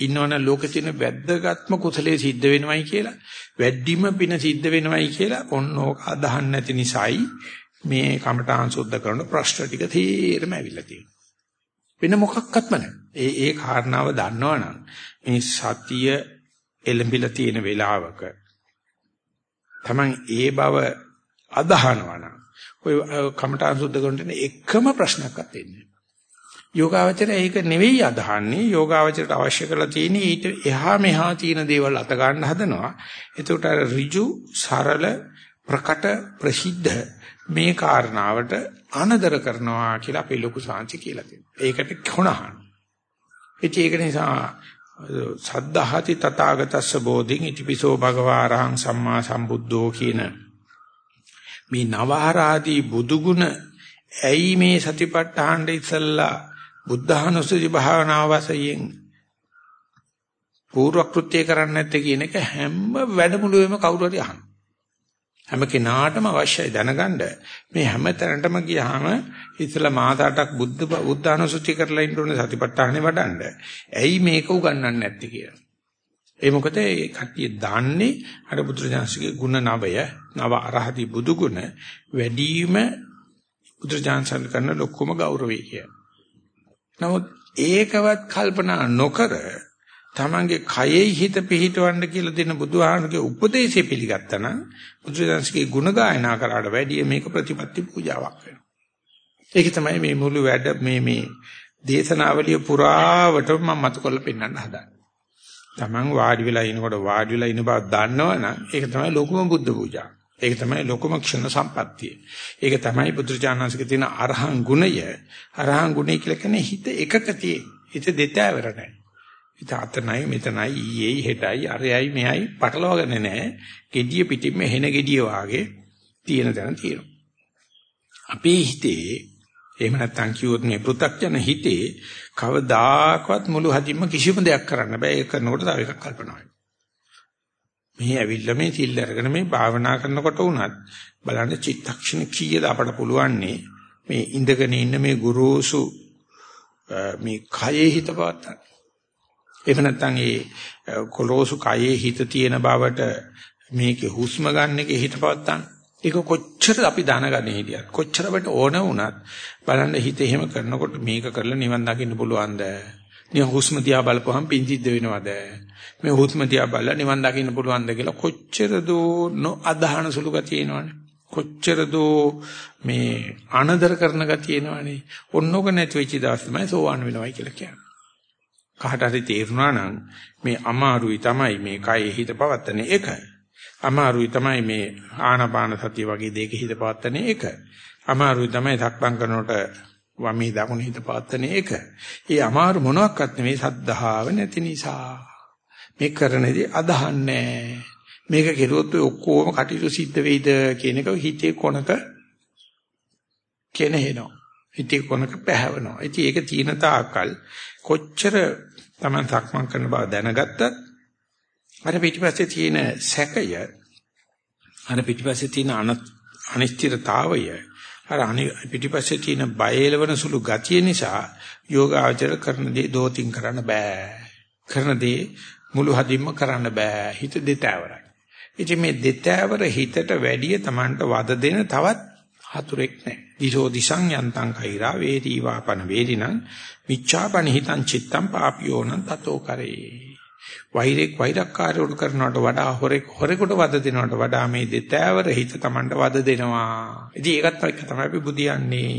ඉන්නවනම් ලෝකේ තියෙන වැද්දගත්ම කුසලයේ සිද්ධ වෙනවයි කියලා වැඩිම පින සිද්ධ වෙනවයි කියලා ඔන්න ඕක අදහන් නැති නිසායි මේ කමඨාන් සුද්ධ කරන ප්‍රශ්න ටික තීරම ඇවිල්ලා තියෙනවා. වෙන මොකක්වත්ම නැහැ. ඒ ඒ කාරණාව දන්නවනම් මේ සතිය එළඹිලා තියෙන වෙලාවක Taman ඒ බව අදහනවා නම් ඔය කමඨාන් සුද්ධ කරන එකම ප්‍රශ්නයක්වත් එන්නේ යෝගාවචරය ඒක නෙවෙයි අදහන්නේ. යෝගාවචරයට අවශ්‍ය කරලා තියෙන්නේ ඊට එහා මෙහා තියෙන දේවල් අත ගන්න හදනවා. එතකොට අර ඍජු සරල ප්‍රකට ප්‍රසිද්ධ මේ කාරණාවට අනදර කරනවා කියලා අපේ ලොකු සාංශි කියලා තියෙනවා. ඒකට කොනහන ඉතින් ඒක නිසා සද්ධාහති තථාගතස්ස බෝධින් ඉතිපිසෝ භගවාරහං සම්මා සම්බුද්ධෝ කියන මේ නවහරාදී බුදුගුණ ඇයි මේ සතිපට්ඨාන ඉස්සල්ලා බුද්ධහනුස්සති භාවනාව වශයෙන් පූර්ව කෘත්‍ය කරන්නේ නැත්තේ කියන එක හැම වැඩමුළුවෙම කවුරු හරි අහනවා. හැම කෙනාටම අවශ්‍යයි දැනගන්න මේ හැම තැනටම ගියාම ඉතලා මාතාටක් බුද්ධ බුද්ධානුස්සති කරලා ඉන්න ඕනේ සතිපට්ඨානෙ වඩන්න. ඇයි මේක උගන්වන්නේ නැත්තේ කියලා. ඒ මොකද ඒ කට්ටිය දාන්නේ අර බුදුරජාණන්සේගේ ගුණ නවය නව අරහති බුදු ගුණ වැඩිම බුදුරජාණන් කරන ලොකුම ගෞරවය කියලා. නමුත් ඒකවත් කල්පනා නොකර තමන්ගේ කයෙහි හිත පිහිටවන්න කියලා දෙන බුදුහාමගේ උපදේශය පිළිගත්තා නම් බුදුදහමේ ගුණ ගායනා කරාට වැඩිය මේක ප්‍රතිපත්ති පූජාවක් වෙනවා. ඒක තමයි මේ මුළු වැඩ මේ මේ දේශනාවලිය පුරාවටම මම මතු කරලා පෙන්වන්න හදන්නේ. තමන් වාඩි වෙලා ඉනකොට වාඩි වෙලා ඉන බව දන්නවනම් ඒක තමයි ලොකුම බුද්ධ පූජාව. ඒක තමයි ලොකුම ක්ෂණ සම්පත්තිය. ඒක තමයි බුදුරජාණන්සේගේ තියෙන අරහං ගුණය. අරහං ගුණය කියලා කියන්නේ හිත එකක තියෙන. හිත දෙතෑවර නැහැ. හිත අතනයි මෙතනයි ඊයේ හෙටයි අරයයි මෙයයි පටලවාගෙන නැහැ. gediya පිටින්ම හෙන gediya වාගේ තියෙන තැන තියෙනවා. අපේ හිතේ එහෙම නැත්නම් කිව්වොත් මේ පෘථග්ජන හිතේ කවදාකවත් මුළු හදින්ම කිසිම දෙයක් කරන්න බෑ. ඒක කරනකොට තව එකක් කල්පනා වෙනවා. මේ ඇවිල්ලා මේ සිල් අරගෙන මේ භාවනා කරනකොට වුණත් බලන්න චිත්තක්ෂණ කීයද අපට පුළුවන්නේ මේ ඉඳගෙන ඉන්න මේ ගුරුසු මේ කයේ හිත පවත්තන්න. එහෙම නැත්නම් ඒ කොලෝසු කයේ හිත තියෙන බවට මේකේ හුස්ම ගන්න එකේ හිත පවත්තන්න. ඒක කොච්චර අපි දැනගන්නේ හිටියත් කොච්චර අපිට ඕන වුණත් බලන්න හිත එහෙම කරනකොට මේක කරලා නිවන් දකින්න පුළුවන්ද? නිකන් හුස්ම දිහා බලපුවහම පිංසිද්ද වෙනවද? මේ හුස්ම දිහා බලලා නිවන් දකින්න පුළුවන්ද කියලා කොච්චර දෝ නොඅදහන සුළු ගතිය එනවනේ. කොච්චර දෝ මේ අනදර කරන ගතිය එනවනේ. ඔන්නෝක නැති වෙච්ච දවස් තමයි සෝවාන් වෙනවයි කියලා කියන්නේ. කාට හරි තේරුණා නම් මේ අමාරුයි තමයි මේ කයෙ හිත පවත්තන එක. අමාරුයි තමයි මේ ආනාපාන සතිය වගේ දෙයක හිත පවත්තන එක. අමාරුයි තමයි සක්මන් කරනකොට වමේ දකුණ හිත පවත්තන එක. ඒ අමාරු මොනවත් නෙමෙයි සද්ධාව නැති නිසා. මේ කරනදී අදහන්නේ මේක කෙරුවොත් ඔය ඔක්කොම කටයුතු සිද්ධ වෙයිද කියන එක හිතේ කොනක කෙනෙහිනවා. හිතේ කොනක පැහැවෙනවා. ඉතින් ඒක තීන තාකල් කොච්චර Taman සක්මන් කරන බව දැනගත්තත් අර පිටිපස්සේ තියෙන සැකය අර පිටිපස්සේ තියෙන අනිශ්චිතතාවය අර පිටිපස්සේ තියෙන බය එලවන සුළු ගතිය නිසා යෝගාචර කරන දේ දෝතින් කරන්න බෑ. කරන දේ මුළු හදින්ම කරන්න බෑ. හිත දෙතෑවරයි. ඉතින් මේ දෙතෑවර හිතට වැඩිය Tamanට වද දෙන තවත් හතුරෙක් නැහැ. දිසෝ දිසං යන්තං කෛරා වේදී වාපන වේදිනං මිච්ඡාපන හිතං චිත්තං පාපියෝනං තතෝ කරේ. වෛරෙක් වෛරක්කාරයට කරනවට වඩා හොරෙක් හොරෙකුට වද දෙනවට වඩා මේ දෙතෑවර හිත Tamanට වද දෙනවා. ඉතින් ඒකත් එක්ක තමයි අපි බුදියන්නේ.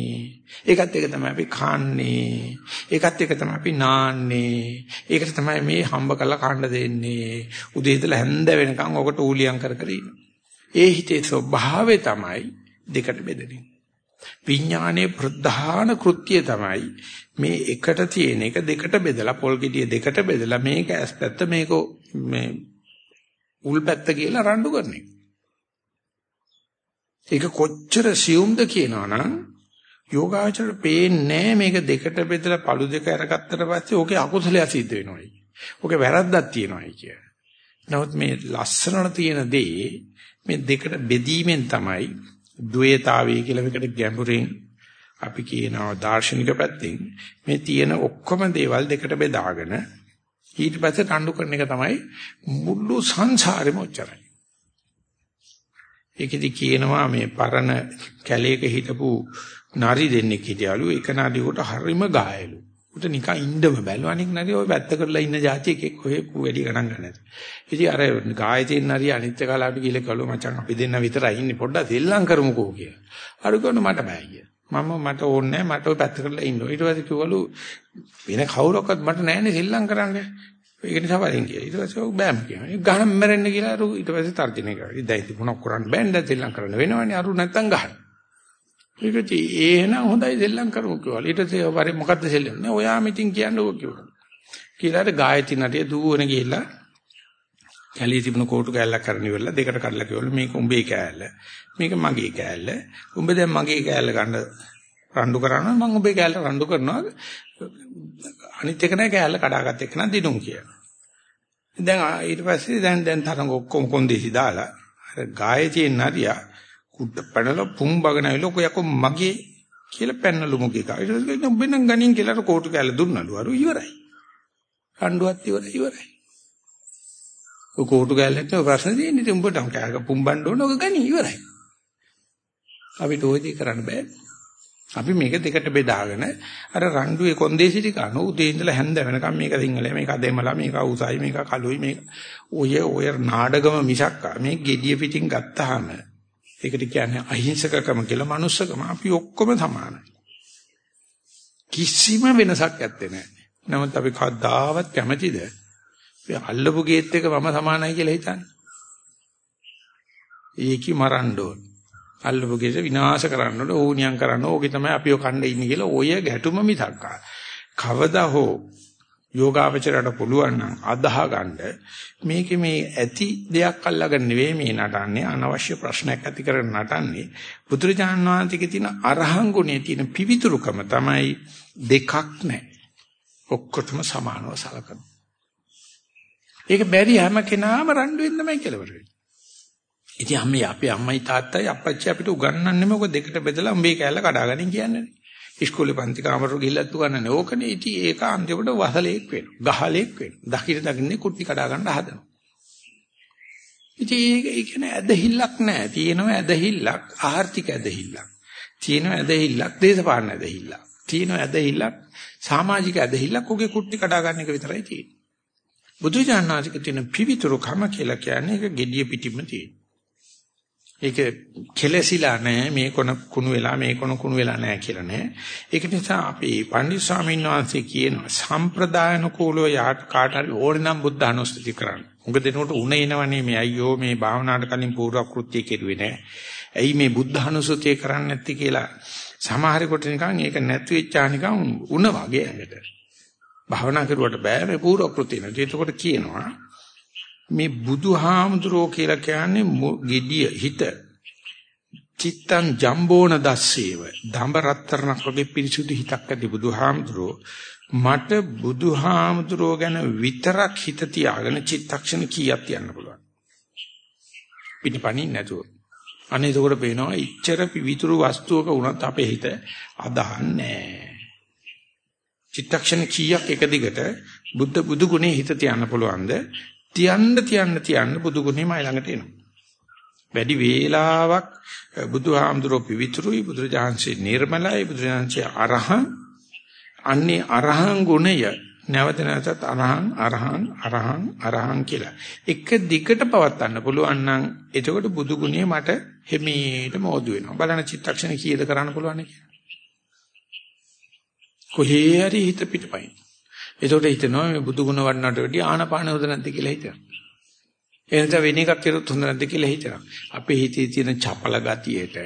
ඒකත් එක්ක තමයි අපි ખાන්නේ. ඒකත් එක්ක තමයි අපි නාන්නේ. ඒකට තමයි මේ හම්බ කරලා කන්න දෙන්නේ. උදේ ඉඳලා හැන්ද වෙනකන් ඔකට ඌලියම් කර කර ඒ හිතේ ස්වභාවය තමයි දෙකට බෙදෙන්නේ. විඥානයේ ප්‍රධාන කෘත්‍යය තමයි මේ එකට තියෙන එක දෙකට බෙදලා පොල් ගෙඩිය දෙකට බෙදලා මේක ඇස් පැත්ත මේක මේ උල් පැත්ත කියලා රණ්ඩු කරන එක. ඒක කොච්චර සියුම්ද කියනවනම් යෝගාචරයට පේන්නේ මේක දෙකට බෙදලා පළු දෙක අරගත්තට පස්සේ ඕකේ අකුසලයක් සිද්ධ වෙනවයි. ඕකේ වැරද්දක් තියෙනවයි කිය. නමුත් මේ ලස්සනට තියෙන දේ මේ දෙකට බෙදීමෙන් තමයි ද්වේතාවය කියලා මේකට ගැඹුරින් අපි කියනවා දාර්ශනික පැත්තෙන් මේ තියෙන ඔක්කොම දේවල් දෙකට බෙදාගෙන ඊට පස්සේ රණ්ඩු කරන එක තමයි මුළු සංසාරෙම ඔච්චරයි. ඒකෙදි කියනවා මේ පරණ කැලේක හිටපු නරි දෙන්නෙක් හිටියලු එක නරියෙකුට හරිම ගායලු. උට නිකන් ඉන්නම බැලුව අනික නැති ඔය වැත්ත කරලා ඉන්න જાති එකෙක් ඔය වැඩි ගණන් ගන්න නැති. ඉතින් අර ගායේ තියෙන හරි අනිත්‍ය කාලාට ගිහලා කළෝ මචං අපි දෙන්න විතරයි ඉන්නේ පොඩ්ඩක් සෙල්ලම් කරමුකෝ කිය. අර ගොන මට බෑ කිය. මම මට ඕනේ නැහැ මට ඔය පැත්ත කරලා ඉන්න. ඊට පස්සේ කිව්වලු වෙන කවුරක්වත් මට නැහැනේ සෙල්ලම් කරන්න. ඒක නිසා වලින් කියලා. ඊට පස්සේ ඔව් බෑම් කියනවා. ඒ ගහන මැරෙන්න කියලා අර ඊට පස්සේ තර්ජනය කරා. ඉතින් දැන් ඉතින් මොනක් කරන්න බෑන්ද සෙල්ලම් කරන්න වෙනවනේ අරු නැත්තම් ගහන්න. ඊට පස්සේ එහෙනම් හොඳයි දෙල්ලම් කරමු කිව්වා. ඊට පස්සේ වරේ මොකද්ද සෙල්ලම්? නෑ ඔයා මිටින් කියන්නකෝ කිව්වා. කියලා අර ගායත්‍රි නටිය දුවන ගිහිල්ලා කැලී තිබුණ කෝටු කෑල්ලක් කරන් ඉවරලා දෙකට කඩලා කිව්වලු මේක උඹේ කෑල්ල. මේක මගේ කෑල්ල. උඹ දැන් මගේ කෑල්ල ගන්න රණ්ඩු කරනවා මම උඹේ කෑල්ල රණ්ඩු කරනවා. අනිත් එක නෑ කෑල්ල කඩාගත් එක නම් දිනුම් කියලා. දැන් ඊට පස්සේ දැන් දැන් තරඟ ඔක්කොම කොන්දේසි දාලා අර ගායතියේ නරියා කුඩ පැනලා පුම්බගෙන ඇවිල්ලා ඔක යකෝ මගේ කියලා පැන්නලු මුගේ කා. ඊට පස්සේ උඹ නම් ගණින් කියලා කෝටු කෑල්ල දුන්නලු අර ඉවරයි. රණ්ඩුවත් ඉවරයි ඉවරයි. ඔය කෝටු කෑල්ලට ප්‍රශ්න තියෙන්නේ ඉතින් උඹට කෑග පුම්බන්න ඕන ඔක ගනි ඉවරයි. අපිට ওই දේ කරන්න බෑ. අපි මේක දෙකට බෙදාගෙන අර රණ්ඩුවේ කොන්දේසි ටික අනු උදේ ඉඳලා හැන්ද වෙනකම් මේක සිංහලයි මේක අදෙමලා මේක උසයි මේක කළුයි මේක ඔය ඔය නාඩගම මිසක් මේ gediya පිටින් ගත්තාම ඒකට කියන්නේ අහිංසකකම කියලා manussකම අපි ඔක්කොම සමානයි. කිසිම වෙනසක් ඇත්තේ නැහැ. නමුත් අපි කවදාවත් කැමතිද? මේ අල්ලපු ගේත් එක මම සමානයි කියලා හිතන්නේ. ඒකි මරන්න ඕන. අල්ලපු ගේට විනාශ කරන්න ඕන, ඕනියම් කරන්න ඕකේ තමයි අපිව කණ්ඩේ ඉන්නේ කියලා ඔය ගැටුම මිසක් කවදා හෝ යෝගාවචරයට පුළුවන් නම් අදාහ ගන්න මේකේ මේ ඇති දෙයක් අල්ලගෙන නෙවෙයි මේ නටන්නේ අනවශ්‍ය ප්‍රශ්නයක් ඇති කරගෙන නටන්නේ. බුදුරජාන් වහන්සේගේ තියෙන අරහං ගුණයේ තියෙන පිවිතුරුකම තමයි දෙකක් නැහැ ඔක්කොටම සමානව සලකන. ඒක බැරි හැම කෙනාම රණ්ඩු වෙන්න තමයි කෙලවර වෙන්නේ. ඉතින් අම්මේ අපේ අම්මයි තාත්තයි අප්පච්චි අපිට උගන්වන්නේ මොකද දෙකට බෙදලා උඹේ කෑල්ල කඩාගනින් කියන්නේ. ඉස්කෝලේ පන්ති කාමරට ගිහිල්ලත් උගන්නන්නේ ඕකනේ ඉතින් ඒක අන්තිමට වසලෙක් වෙනවා. ගහලෙක් වෙනවා. දකින්න දකින්නේ කුටි කඩා ගන්න හදනවා. ඉතින් ඒක ඒ කියන්නේ ඇදහිල්ලක් නැහැ තියෙනවා ඇදහිල්ලක්. ආර්ථික ඇදහිල්ලක්. තියෙනවා ඇදහිල්ලක්. දේශපාලන ඇදහිල්ලක්. තියෙනවා ඇදහිල්ලක්. සමාජික ඇදහිල්ලක්. ඔගේ කුටි කඩා ගන්න එක විතරයි තියෙන්නේ. බුදුජානනාතික තියෙන පිවිතුරු කම කියලා කියන්නේ ඒක gediya පිටින්ම තියෙන ඒක කෙලසිලා නැහැ මේ කොන කුණු වෙලා මේ කොන කුණු වෙලා නැහැ කියලා නෑ. ඒක නිසා අපි පණ්ඩිත ස්වාමීන් වහන්සේ කියන සම්ප්‍රදායන කූලව යාට කාට හරි ඕනේ නම් බුද්ධ අනුස්තිති කරන්න. උඟ දෙනකොට උණ එනවනේ මේ අයියෝ මේ භාවනාවට කලින් පූර්ව කෘත්‍ය කෙරුවේ නෑ. ඇයි මේ බුද්ධ අනුසතිය කරන්නේ නැති කියලා සමහරෙකුට නිකන් ඒක නැති වෙච්චා නිකන් උණ වගේ ඇඟට. භාවනා කරුවට බෑ මේ පූර්ව කෘත්‍ය නේ. ඒකකොට කියනවා මේ බුදුහාමුදුරෝ කියලා කියන්නේ gediya හිත. චිත්තං ජම්බෝන දස්සේව. දඹ රත්තරණක් වගේ පිරිසුදු හිතක් ඇති බුදුහාමුදුරෝ මට බුදුහාමුදුරෝ ගැන විතරක් හිත තියාගෙන චිත්තක්ෂණ කීයක් තියන්න පුළුවන්? පිටිපණින් නැතුව. අනේ ඒකට පේනවා ඉච්ඡර විතුරු වස්තුවක වුණත් අපේ හිත අදහන්නේ චිත්තක්ෂණ කීයක් එක දිගට බුද්ධ බුදු ගුණේ හිත තියන්න පුළුවන්ද? තියන්න තියන්න තියන්න බුදු ගුණෙමයි ළඟට එනවා. වැඩි වේලාවක් බුදුහාමුදුරුවෝ පිවිතුරුයි බුදුරජාන්සේ නිර්මලයි බුදුරජාන්සේ අරහං. අන්නේ අරහං ගුණය නැවත නැවතත් අරහං අරහං අරහං අරහං කියලා. එක දිගට පවත්වන්න පුළුවන් නම් එතකොට බුදු ගුණය මට හිමීට මෝදු වෙනවා. බලන චිත්තක්ෂණ කීයද කරන්න පුළුවන් කියලා. කොහේ හරි හිත පිටපයින්. එතකොට හිතනවා මේ බුදු ගුණ වඩනට වැඩිය ආනපාන හොඳ නැද්ද කියලා හිතනවා එනත වෙන එකක් කරොත් හොඳ නැද්ද කියලා හිතනවා අපේ හිතේ තියෙන චපල ගතියට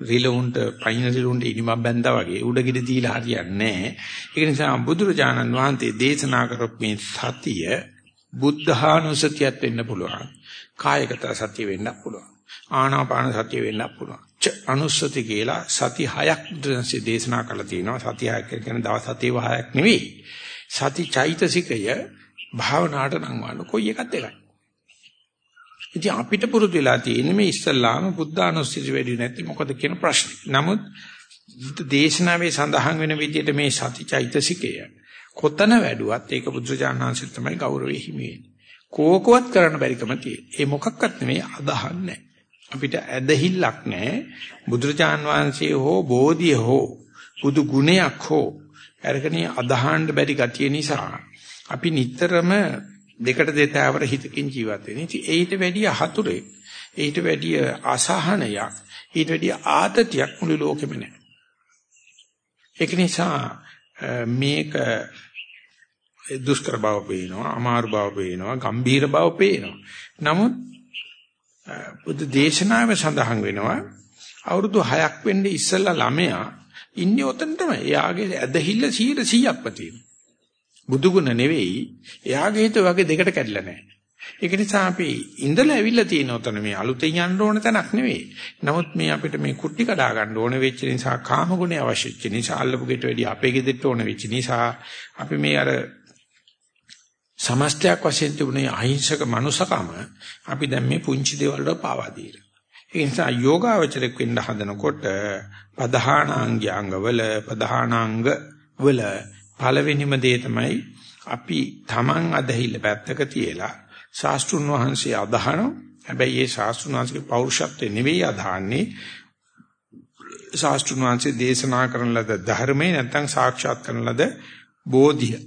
රිලවුන්ට පයින් රිලවුන්ට ඉනිමක් බැඳා වගේ උඩගිඩ දීලා හරියන්නේ නැහැ. ඒක නිසා බුදුරජාණන් වහන්සේ දේශනා කරපු මේ සතිය බුද්ධානුසතියත් වෙන්න පුළුවන්. කායගත සතිය වෙන්න පුළුවන්. ආනාපාන සතිය වෙන්න පුළුවන්. ච අනුස්සති කියලා සති හයක් බුදුන්සේ දේශනා කළා තියෙනවා. සති හයක් කියන්නේ දවස් සතිය වහයක් නෙවෙයි. සති චෛතසිකය භාවනාවට නම් වන්න කොයි එකක්ද එකයි. ඉතින් අපිට පුරුදු වෙලා තියෙන්නේ මේ ඉස්සල්ලාම බුද්ධානුස්සති වැඩි නැති මොකද කියන ප්‍රශ්නේ. නමුත් දේශනාවේ සඳහන් වෙන විදිහට මේ සතිචෛතසිකය කොතන වැඩුවත් ඒක බුදුජානනාංශයෙන් තමයි ගෞරවෙ හිමි වෙන්නේ. කෝකවත් කරන්න බැරිකම තියෙන්නේ. ඒ මොකක්වත් නෙමෙයි අදහන්නේ. අපිට ඇදහිල්ලක් නැහැ. බුදුරජාන් වහන්සේ හෝ බෝධිය හෝ බුදු ගුණයක් හෝ අරගෙන අදහන්න බැරි ගතිය නිසා අපි නිතරම දෙකට දෙතාවර හිතකින් ජීවත් වෙන. ඉතින් ඊට වැඩිය හතුරේ ඊට වැඩිය අසහනයක් ඊට වැඩිය ආතතියක් මුළු ලෝකෙම නැහැ. ඒක නිසා මේක දුෂ්කර බව පේනවා අමාරු බව පේනවා ගම්භීර බව පේනවා. නමුත් බුදු දේශනාව සඳහන් වෙනවා අවුරුදු 6ක් වෙන්නේ ඉස්සෙල්ලා ළමයා ඉන්නේ ඔතන තමයි. එයාගේ ඇදහිල්ල 100%ක්ම තියෙනවා. බුදුගුණ නෙවෙයි එයාගේ හිත වගේ දෙකට කැඩිලා නැහැ. ඒක නිසා අපි ඉඳලා ඇවිල්ලා තියෙන උතන මේ අලුතෙන් යන්න ඕන තැනක් නෙවෙයි. නමුත් මේ අපිට මේ කුට්ටි කඩා ගන්න ඕන වෙච්ච නිසා කාම ගුණය අවශ්‍ය වෙච්ච නිසා අල්ලපු ගෙට වැඩි අපේ ගෙදෙට්ට ඕන වෙච්ච නිසා අපි මේ අර සමස්තයක් වශයෙන් තිබුණේ අහිංසක මනුසකම අපි දැන් මේ පුංචි දේවල් වල පාවා දීලා. ඒ නිසා යෝගාවචරයක් වෙන්න හදනකොට ප්‍රධානාංගයංගවල ප්‍රධානාංග වල පළවෙනිම දේ තමයි අපි Taman අදහිල්ල පැත්තක තියලා ශාස්ත්‍රුන් වහන්සේ අදහන. හැබැයි ඒ ශාස්ත්‍රුන් වහන්සේගේ පෞරුෂත්වය නෙවෙයි අදහන්නේ. ශාස්ත්‍රුන් වහන්සේ දේශනා කරන ලද ධර්මයේ නැත්නම් සාක්ෂාත් කරන ලද බෝධිය.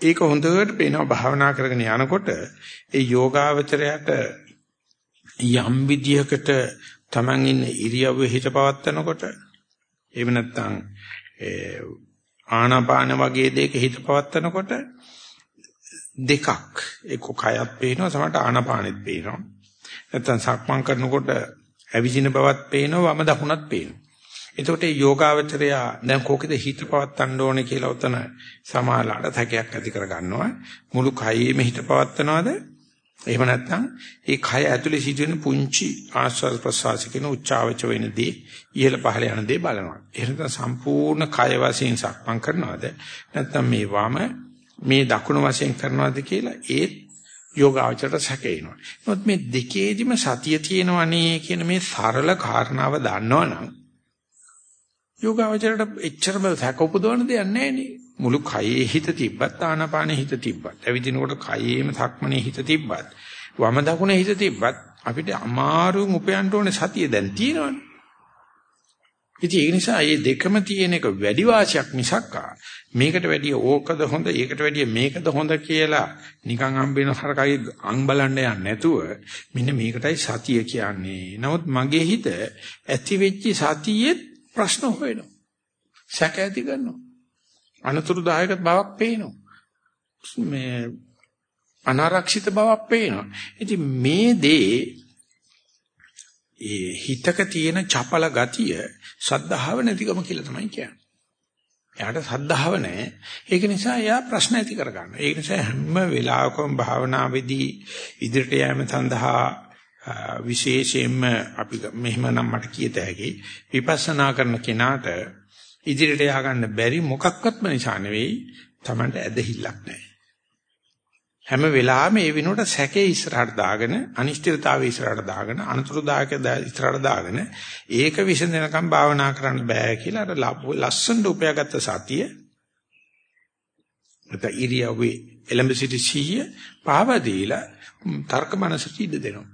ඒක හොඳට පේනවා භාවනා කරගෙන යනකොට ඒ යෝගාවචරයට යම් විදියකට Taman ඉන්න ඉරියව්වේ හිත පවත්නකොට එහෙම නැත්නම් ආනාපාන වගේ දෙයක හිත පවත්නකොට දෙකක්. එක්ක කයත් පේනවා සමහරට ආනාපානෙත් පේනවා. නැත්නම් සක්මන් කරනකොට ඇවිදින බවත් පේනවා වම දකුණත් පේනවා. එතකොට මේ යෝගාවචරය දැන් කොකද හිත පවත්තන්න ඕනේ කියලා උතන සමාලාට තැකයක් ඇති කර ගන්නවා මුළු කයෙම හිත පවත්නවද එහෙම නැත්නම් ඒ කය ඇතුලේ සිදුවෙන පුංචි ආස්වාද ප්‍රසවාස කියන උච්චාවච වෙනදී ඉහළ පහළ යන දේ බලනවා. එහෙනම් සම්පූර්ණ කය වශයෙන් සක්මන් කරනවද නැත්නම් මේ වම මේ දකුණු වශයෙන් කරනවද කියලා ඒත් යෝගාචරයට සැකේනවා. නමුත් මේ දෙකේදිම සතිය තියෙනවනේ කියන මේ සරල කාරණාව දන්නවනම් යෝගාචරයට එච්චරම සැක උපදවන දෙයක් නැහැ නේ. මුළු කයේ හිත තිබ්බත් ආනාපානේ හිත තිබ්බත් ඇවිදිනකොට කයේම සක්මනේ හිත තිබ්බත් වම දකුණේ හිත තිබ්බත් අපිට අමාරුන් උපයන්න ඕනේ සතිය දැන් තියෙනවනේ. ඉතින් ඒ නිසා මේ දෙකම තියෙන එක වැඩි වාසියක් මිසක් මේකට වැඩිය ඕකද හොඳ ඒකට වැඩිය මේකද හොඳ කියලා නිකන් හම්බෙන හරකයි අං බලන්න යන්නේ නැතුව මෙන්න මේකටයි සතිය කියන්නේ. නමුත් මගේ හිත ඇති වෙච්ච සතියේ ප්‍රශ්න හොයනවා. සැක ඇති කරනවා. අනතුරුදායක බවක් පේනවා. මේ අනාරක්ෂිත බවක් පේනවා. ඉතින් මේ දේ ඒ හිතක තියෙන චපල ගතිය සද්ධාව නැතිකම කියලා තමයි කියන්නේ. එයාට සද්ධාව නැහැ. ඒක නිසා එයා ප්‍රශ්න ඇති කරගන්නවා. ඒක නිසා හැම වෙලාවකම භාවනාවේදී ඉදිරියට යෑම සඳහා විශේෂයෙන්ම අපි මෙහෙම නම් මට කියත හැකි විපස්සනා කරන කෙනාට ඉදිරියට ය아가න්න බැරි මොකක්වත්ම නිසා නෙවෙයි Tamanට ඇදහිල්ලක් නැහැ. හැම වෙලාවෙම ඒ විනෝඩ සැකේ ඉස්සරහට දාගෙන අනිශ්චිතතාවය ඉස්සරහට දාගෙන අනතුරුදායක ඉස්සරහට දාගෙන ඒක විසඳනකම් භාවනා කරන්න බෑ කියලා අර ලස්සනට උපයාගත්ත සතිය නැත ඉරියව්වේ එලඹ සිටි සිහිය පාවදීලා තර්ක මනසට ඉඩ දෙනවා.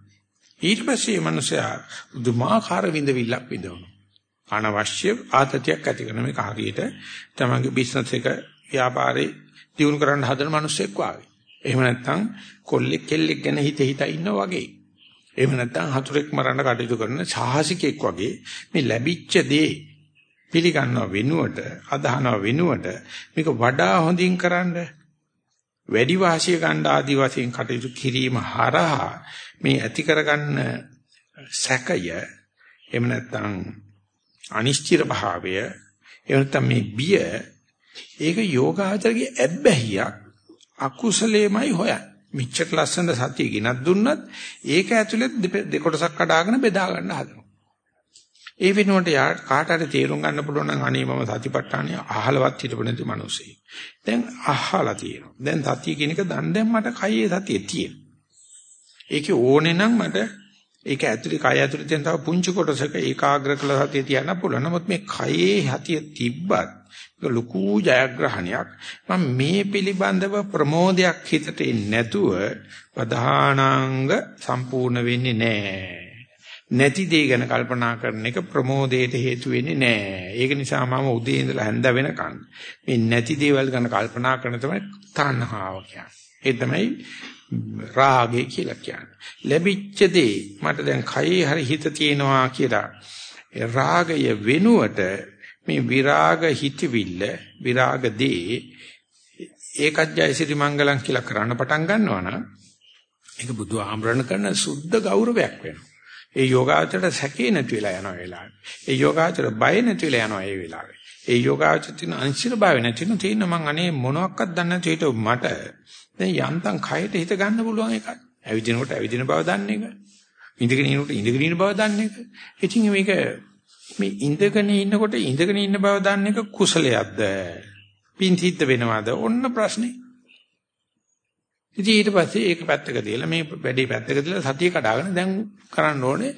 ඊට පස්සේ මේ මනුස්සයා දුමාකාර විඳවිල්ලක් විඳවනවා. අනවශ්‍ය ආතතියක් ඇති කරන මේක හරියට තමන්ගේ බිස්නස් එක ව්‍යාපාරේ දියුණු කරන්න හදන මිනිස්සෙක් වාගේ. එහෙම නැත්නම් කොල්ලෙක් කෙල්ලෙක් ගැන හිත හිත ඉන්නා වගේ. එහෙම නැත්නම් හතුරෙක් මරන්න කටයුතු කරන සාහසිකෙක් වගේ මේ ලැබිච්ච දේ පිළිගන්නව වෙනුවට අදහනව වෙනුවට මේක වඩා හොඳින් කරන්න වැඩි වාසිය ගන්න ආදි වශයෙන් කටයුතු කිරීම හරහා මේ ඇති කරගන්න සැකය එහෙම නැත්නම් අනිශ්චිත භාවය එහෙම නැත්නම් මේ බිය ඒක යෝගාචරගේ ඇබ්බැහියක් අකුසලෙමයි හොයන්නේ මිච්ඡක ලස්සන සතිය ගෙනත් දුන්නත් ඒක ඇතුලේ දෙකොටසක් කඩාගෙන බෙදා ගන්න හදනවා. ඒ වෙනුවට කාට හරි තේරුම් ගන්න පුළුවන් නම් අනේ මම සතිපට්ඨානය අහලවත් හිටපු නැති මිනිස්සෙක්. දැන් අහලා තියෙනවා. දැන් සතිය කියන එක දන් දැන් මට කයේ සතිය තියෙනවා. ඒකේ ඕනේ නම් මට ඒක ඇතුලේ කය ඇතුලේ තියෙන තව පුංචි කොටසක ඒකාග්‍ර කළ සතිය තියන්න පුළුවන්. නමුත් මේ කයේ සතිය තිබ්බත් ලොකු ජයග්‍රහණයක්. මම මේ පිළිබඳව ප්‍රමෝදයක් හිතට එන්නේ නැතුව ප්‍රධානාංග සම්පූර්ණ වෙන්නේ නැහැ. නැති දේ ගැන කල්පනා කරන එක ප්‍රමෝදයට හේතු වෙන්නේ නැහැ. ඒක නිසා මම උදේ ඉඳලා හැන්ද වෙනකන් මේ නැති දේවල් ගැන කල්පනා කරන තමයි තණ්හාව කියන්නේ. ඒ තමයි රාගය කියලා කියන්නේ ලැබිච්ච දේ මට දැන් කයේ හරි හිත තියෙනවා කියලා රාගය වෙනුවට මේ විරාග හිතවිල්ල විරාග දේ ඒකජ්ජය මංගලම් කියලා කරන්න පටන් ගන්නවා නම් ඒක බුදු ආමරණ කරන සුද්ධ ගෞරවයක් වෙනවා. ඒ යෝගාචරයට සැකේ නැති වෙලා යන වෙලාවේ. ඒ යෝගාචර බය නැති වෙලා යනවා ඒ වෙලාවේ. ඒ යෝගාචර තියෙන අංශිර භාවය නැති වෙන තියෙන මං අනේ මොනවත් දන්නේ නැති හිට මට දැන් යන්තම් කයට හිත ගන්න පුළුවන් එකක්. ඇවිදිනකොට ඇවිදින බව දන්න එක. ඉඳගෙන ඉන්නකොට ඉඳගෙන ඉන්න බව දන්න එක. ඉතින් මේක මේ ඉඳගෙන ඉන්නකොට ඉඳගෙන ඉන්න බව දන්න එක කුසලයක්ද? පින්තිද්ද වෙනවද? ඔන්න ප්‍රශ්නේ. ඉතින් ඊට පස්සේ ඒක පැත්තක දාලා මේ වැඩේ පැත්තක දාලා සතිය කඩාගෙන දැන් කරන්න ඕනේ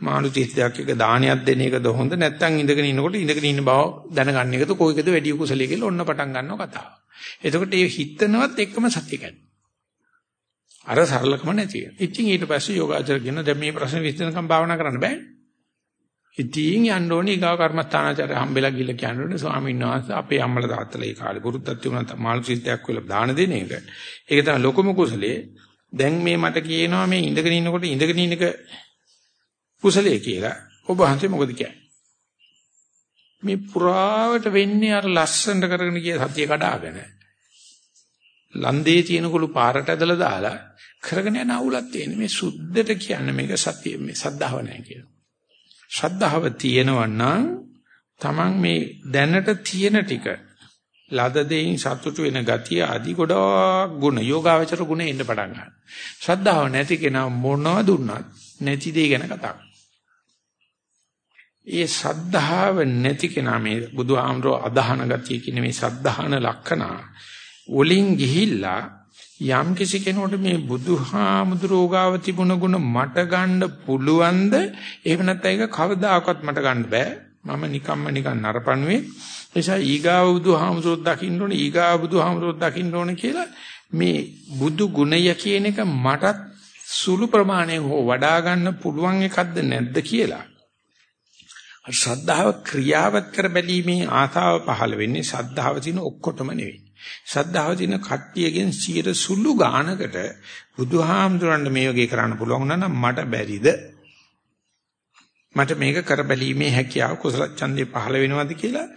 මාළු 32ක් එක දානයක් දෙන එකද හොඳ නැත්නම් ඉඳගෙන ඉන්නකොට ඉඳගෙන ඉන්න බව දැනගන්න එකද කොයිකද වැඩි කුසලයේ කියලා ඔන්න පටන් ගන්නවා කතාව. එතකොට මේ හිතනවත් එක්කම සත්‍ය කියන්නේ. අර සරලකම නැති වෙනවා. ඉතින් ඊට පස්සේ යෝගාචර කියන දැන් මේ ප්‍රශ්න විශ්ලේෂණකම් භාවනා කරන්න බෑ. ඉතින් යන්න ඕනේ ඊගාව කර්මස්ථානාචාරය හම්බෙලා ගිහලා කියනකොට ස්වාමීන් වහන්සේ අපේ අම්මලා තාත්තලා ඒ කාලේ පුරුද්දක් තිබුණා මාළු සිද්ධයක් වෙලා දාන දෙන එක. ඒක තමයි ලොකුම කුසලයේ. දැන් මේ මට කියනවා මේ ඉඳගෙන ඉන්නකොට ඉඳගෙන ඉන්නක කුසලයේ කියලා. ඔබ වහන්සේ මොකද කියන්නේ? මේ පුරාවට වෙන්නේ අර ලස්සනට කරගෙන ගිය සතිය කඩාගෙන. ලන්දේ තියෙන කුළු පාරට ඇදලා දාලා කරගෙන යන අවුලක් තියෙන මේ සුද්ධට කියන්නේ මේක සතිය මේ සද්ධාව නැහැ කියලා. ශ්‍රද්ධාව තියෙනවා නම් Taman මේ දැනට තියෙන ටික ලද දෙයින් සතුටු වෙන ගතිය আদি ගොඩක් ගුණ යෝගාවචර ගුණ එන්න පටන් ගන්නවා. ශ්‍රද්ධාව නැති කෙනා මොනව දුන්නත් නැති දෙය ගැන කතා ඒ සද්ධාව නැති කෙනා මේ බුදුහාමරෝ අදහන ගතිය කියන මේ සද්ධාන ලක්ෂණ වලින් ගිහිල්ලා යම් කිසි කෙනෙකුට මේ බුදුහාමුදුරෝ ගාව තිබුණ ගුණ මට ගන්න පුළුවන්ද? එහෙම නැත්නම් ඒක කවදාකවත් මට ගන්න බෑ. මම නිකම්ම නිකන් නරපණුවේ. නිසා ඊගාව බුදුහාමුදුරෝ දකින්න ඕනේ ඊගාව බුදුහාමුදුරෝ දකින්න ඕනේ කියලා මේ බුදු ගුණය කියන එක මටත් සුළු ප්‍රමාණයෙන් හෝ වඩා ගන්න පුළුවන් එකක්ද නැද්ද කියලා. ශ්‍රද්ධාව ක්‍රියාවත් කර බැලීමේ ආතාව පහළ වෙන්නේ ශ්‍රද්ධාව තියෙන ඔක්කොටම නෙවෙයි ශ්‍රද්ධාව තියෙන කට්ටියගෙන් 100 සුළු ගානකට බුදුහාමුදුරන්ට මේ වගේ කරන්න පුළුවන් නම් මට බැරිද? මට මේක කරබැලීමේ හැකියාව කුසල ඡන්දේ පහළ වෙනවද කියලා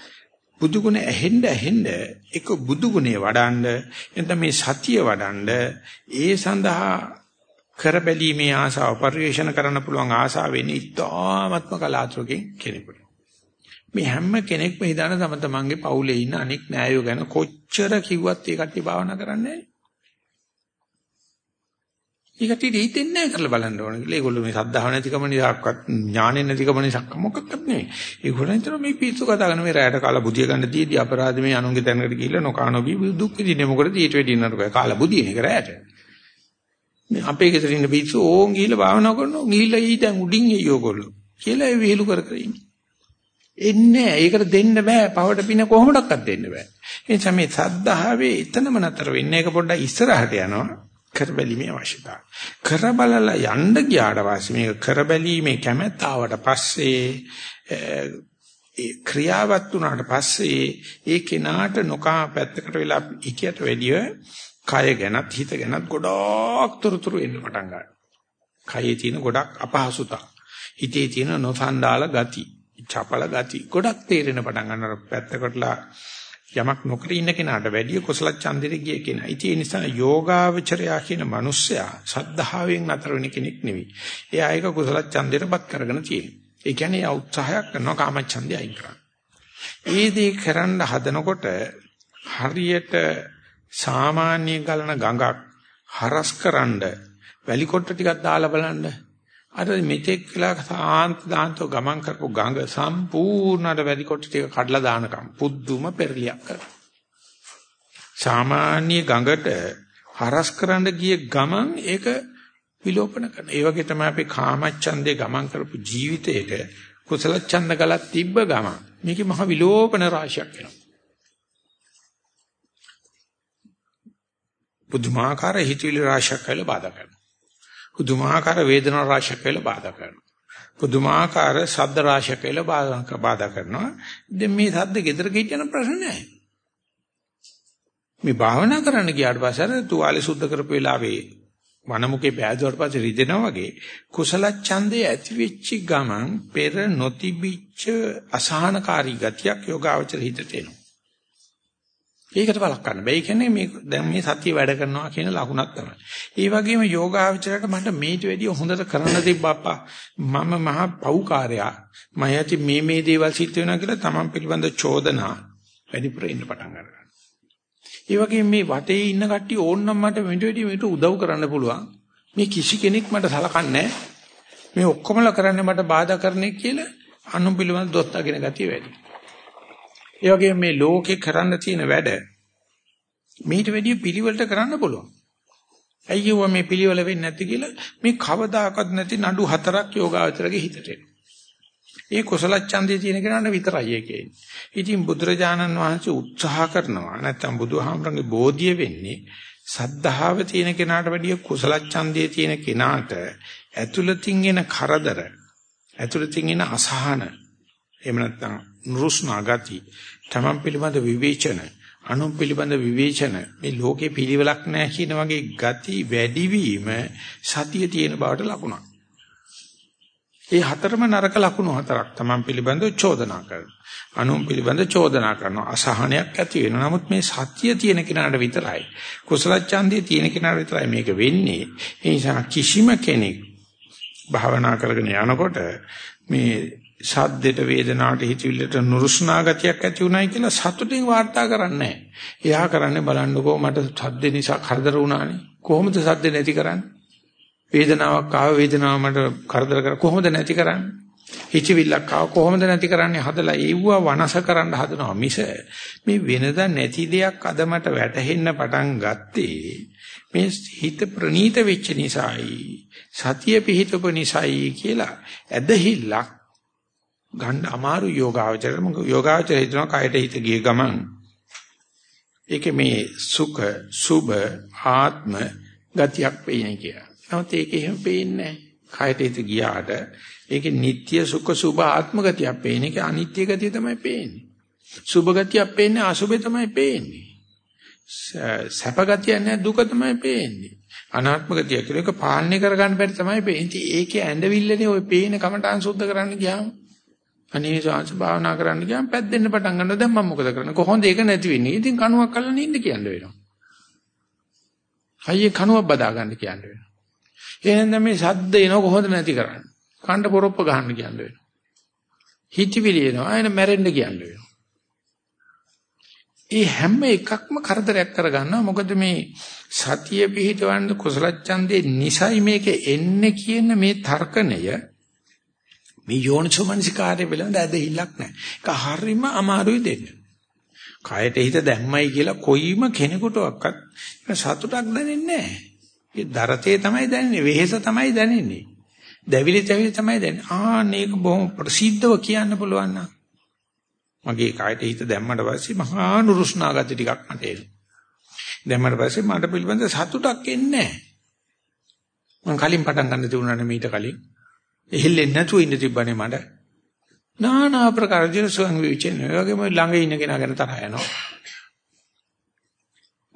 බුදු ගුණ ඇහෙන්න ඇහෙන්න එක බුදු ගුණේ වඩන්න එතන මේ සතිය වඩන්න ඒ සඳහා කරබැලීමේ ආසාව පරිවේෂණ කරන්න පුළුවන් ආසාව වෙන්නේ ඉතාමත්ම කලාතුරකින් කෙනෙකුට. මේ හැම කෙනෙක්ම හිතන තම තමන්ගේ පවුලේ ඉන්න අනික් නෑයෝ ගැන කොච්චර කිව්වත් ඒ කට්ටිය භාවනා කරන්නේ නෑ. ඒ කට්ටිය හිතෙන්නේ නෑ කරලා බලන්න ඕන කියලා. ඒගොල්ලෝ මේ සද්ධාව නැතිකම නිසාක්වත් ඥානෙ නැතිකම නිසා මොකක්වත් නෙවෙයි. ඒගොල්ලෝ හිතන මේ පිස්සු කතා කරන මේ රැයට කාලා බුදිය ගන්න තියදී අපරාධ මේ අනුන්ගේ තැනකට ගිහිල්ලා නොකානෝබී දුක් විඳින්නේ මොකටද ඊට වෙඩි නරක කාලා බුදියන එක රැයට. මේ අපේ ගෙදර ඉන්න පිස්සු ඕන් ගිහිල්ලා භාවනා කරනවා. ගිහිල්ලා ඊ දැන් උඩින් එයි ඕගොල්ලෝ. කියලා ඒ විහිළු කර කර ඉන්නේ. එන්නේ ඒකට දෙන්න බෑ. පවට පින කොහොමඩක්වත් දෙන්න බෑ. ඒ නිසා මේ සද්ධාවේ එතනම නතර වෙන්නේ. ඒක පොඩ්ඩක් ඉස්සරහට යනවා. කරබැලීමේ අවශ්‍යතාවය. කරබලලා යන්න ගියාට පස්සේ මේක කරබැලීමේ කැමැත්ත ආවට පස්සේ ඒ ක්‍රියාවත් වුණාට පස්සේ ඒ කෙනාට නොකා පැත්තකට වෙලා ඉකියට වැඩිය කය ගැනත් හිත ගැනත් ගොඩක් තොරතුරු එන්න පටන් ගන්නවා. කයේ තියෙන ගොඩක් අපහසුතා. හිතේ තියෙන නොසන්ඩාල ගති, චපල ගති ගොඩක් තේරෙන පටන් ගන්නවා පැත්තකටලා යමක් නොකර ඉන්න කෙනාට වැඩිය කුසල ඡන්දෙට ගිය කෙනා. ඉතින් ඒ නිසා යෝගාවචරයා කියන මිනිස්සයා සද්ධාවෙන් නතර වෙන කෙනෙක් නෙවෙයි. එයා ඒක කුසල ඡන්දෙටපත් කරගෙන තියෙනවා. ඒ කියන්නේ එයා උත්සාහයක් කරනවා කාමච්ඡන්දය අයින් කරන්න. ඒ දේ කරන්න හදනකොට හරියට සාමාන්‍ය ගලන ගඟක් හරස්කරනද වැලි කොට්ට ටිකක් දාලා බලන්න. අර මෙතෙක් කියලා සාන්ත දාන්තෝ ගමන් කරපු ගඟ සම්පූර්ණට වැලි කොට්ට ටික කඩලා දානකම් පුදුම පෙරලියක් කරනවා. සාමාන්‍ය ගඟට හරස්කරනද ගිය ගමන් ඒක විලෝපන කරනවා. ඒ වගේ තමයි අපි කාමච්ඡන්දේ ගමන් කරපු ජීවිතේට කුසල ඡන්ද ගලක් තිබ්බ ගමන්. මේකේ මහ විලෝපන රාශියක් වෙනවා. පුදුමාකාර හිතවිලි රාශියක් කියලා බාධා කරනවා. පුදුමාකාර වේදනා රාශියක් කියලා බාධා කරනවා. පුදුමාකාර ශබ්ද රාශියක් කියලා බාධා කරනවා. දැන් මේ ශබ්ද gedara කියන ප්‍රශ්න නැහැ. මේ භාවනා කරන්න ගියාට පස්සේ අර තුවාලේ සුද්ධ කරපු වෙලාවේ වනමුකේ බෑදුවට පස්සේ රිදෙනා වගේ කුසල ඡන්දේ ඇති වෙච්ච ගමන් පෙර නොතිබිච්ච අසහනකාරී ගතියක් යෝගාවචර හිතට එනවා. ඒකට බලක්වන්න බෑ. ඒ කියන්නේ මේ දැන් මේ සතිය වැඩ කරනවා කියන ලකුණක් තමයි. ඒ වගේම යෝගාවචරයට මට මේට වැඩිය හොඳට කරන්න තිබ්බප්පා. මම මහා පව්කාරයා. මම යටි මේ මේ දේවල් සිද්ධ වෙනවා කියලා තමන් පිළිබඳ චෝදනා වැඩිපුර ඉන්න පටන් ගන්නවා. ඒ වගේම මේ වටේ ඉන්න කට්ටිය ඕන්නම් මට මෙට වැඩිය මේට උදව් කරන්න පුළුවන්. මේ කිසි කෙනෙක් මට සලකන්නේ මේ ඔක්කොමලා කරන්නේ මට බාධා කරන්නේ කියලා අනු පිළිබඳ දොස් අගෙන ගතිය වැඩි. ඒ වගේම මේ ලෝකේ කරන්න තියෙන වැඩ මීට වැඩිය පිළිවෙලට කරන්න පුළුවන්. අයියෝ මේ පිළිවෙල වෙන්නේ නැති කියලා මේ කවදාකවත් නැති නඩු හතරක් යෝගාවචරගේ හිතට ඒ කුසල ඡන්දේ තියෙන කෙනාට විතරයි ඒකේ. ඉතින් බුදුරජාණන් වහන්සේ උත්සාහ කරනවා නැත්නම් බුදුහාමරගේ බෝධිය වෙන්නේ සද්ධාව තියෙන කෙනාට වැඩිය කුසල ඡන්දේ තියෙන කෙනාට ඇතුළතින් එන කරදර ඇතුළතින් එන අසහන එහෙම නැත්නම් නුරුස්නා ගති තමන් පිළිබඳ විවේචන අනුන් පිළිබඳ විවේචන මේ ලෝකේ පිළිවෙලක් නැහැ කියන වගේ ගති වැඩිවීම සතිය තියෙන බවට ලකුණක්. ඒ හතරම නරක ලකුණු හතරක් තමන් පිළිබඳ චෝදනා කරනවා. අනුන් පිළිබඳ චෝදනා කරනවා. අසහනයක් ඇති වෙනවා. නමුත් මේ සතිය තියෙන කෙනාට විතරයි කුසල ඡන්දය තියෙන කෙනාට විතරයි මේක වෙන්නේ. ඒ නිසා කිසිම කෙනෙක් භාවනා කරගෙන යනකොට මේ සද්දෙට වේදනාවට හිතවිල්ලට නුරුස්නා ගතියක් ඇති උනායි කියලා සතුටින් වාර්තා කරන්නේ එයා කරන්නේ බලන්නකෝ මට සද්ද නිසා කරදර වුණානේ. කොහොමද සද්ද නැති කරන්නේ? වේදනාවක් ආව වේදනාව මට කරදර කර කොහොමද නැති කරන්නේ? හිතවිල්ලක් ආව කොහොමද නැති කරන්නේ? හදලා ඒවුවා වනස කරන්න හදනවා මිස මේ වෙනදා නැති දෙයක් අද මට වැටහෙන්න පටන් ගත්තේ මේ හිත ප්‍රනීත වෙච්ච නිසායි සතිය පිහිටපු නිසායි කියලා ඇදහිල්ලක් ගන්න අමාරු යෝගාවචරම යෝගාවචර හිතන කයට හිත ගිය ගමන් ඒකේ මේ සුඛ සුබ ආත්ම ගතියක් පේන්නේ කියලා. නමුත් ඒක එහෙම පේන්නේ නැහැ. කයට හිත ගියාට ඒකේ නিত্য සුඛ සුබ ආත්ම ගතියක් පේන්නේ. ඒක අනිත්‍ය ගතිය තමයි පේන්නේ. සුබ ගතියක් පේන්නේ අසුබේ තමයි පේන්නේ. සැප ගතියක් නැහැ දුක තමයි පේන්නේ. අනාත්ම ගතිය කියලා ඒක පාලනය කරගන්න බැරි තමයි පේන්නේ. ඒකේ ඇඬවිල්ලනේ ওই පේන කමටහන් සුද්ධ කරන්න ගියාම. අනේ සාංශ භාවනා කරන්න ගියාම පැද්දෙන්න පටන් ගන්නවා. දැන් මම මොකද කරන්නේ? කොහොමද ඒක නැති වෙන්නේ? ඉතින් කණුවක් අල්ලන්න ඉන්න කියන්න වෙනවා. අයියේ කණුවක් බදා ගන්න කියන්න වෙනවා. එහෙනම් මේ සද්ද එනවා කොහොමද නැති කරන්නේ? කණ්ඩ පොරොප්ප ගන්න කියන්න වෙනවා. හිතවිලි එනවා. ආයෙන මැරෙන්න කියන්න වෙනවා. ඒ හැම එකක්ම කරදරයක් කරගන්නවා. මොකද මේ සතිය පිහිටවන්න කුසල ඡන්දේ නිසයි මේක එන්නේ කියන මේ තර්කණය මේ යෝනිසෝමනසිකාරය පිළිබඳ ඇදහිල්ලක් නැහැ. ඒක හරිම අමාරුයි දෙන්න. කයට හිත දැම්මයි කියලා කොයිම කෙනෙකුටවත් සතුටක් දැනෙන්නේ නැහැ. ඒ දරතේ තමයි දැනෙන්නේ, වෙහෙස තමයි දැනෙන්නේ. දැවිලි තැවිලි තමයි දැනෙන්නේ. ආ මේක බොහොම ප්‍රසිද්ධව කියන්න පුළුවන් නම්. මගේ කයට හිත දැම්මට පස්සේ මහා නුරුස්නා ගති ටිකක් මට එනවා. දැම්මට පස්සේ මට පිළිබඳ සතුටක් එන්නේ නැහැ. මං කලින් පටන් ගන්න තිබුණානේ මීට කලින්. එහෙල්ලෙන්නේ නැතුව ඉන්න තිබ්බනේ මට. নানা ආකාර ජීවසං විචෙන වගේම ළඟ ඉන්න කෙනා ගැන තරහ යනවා.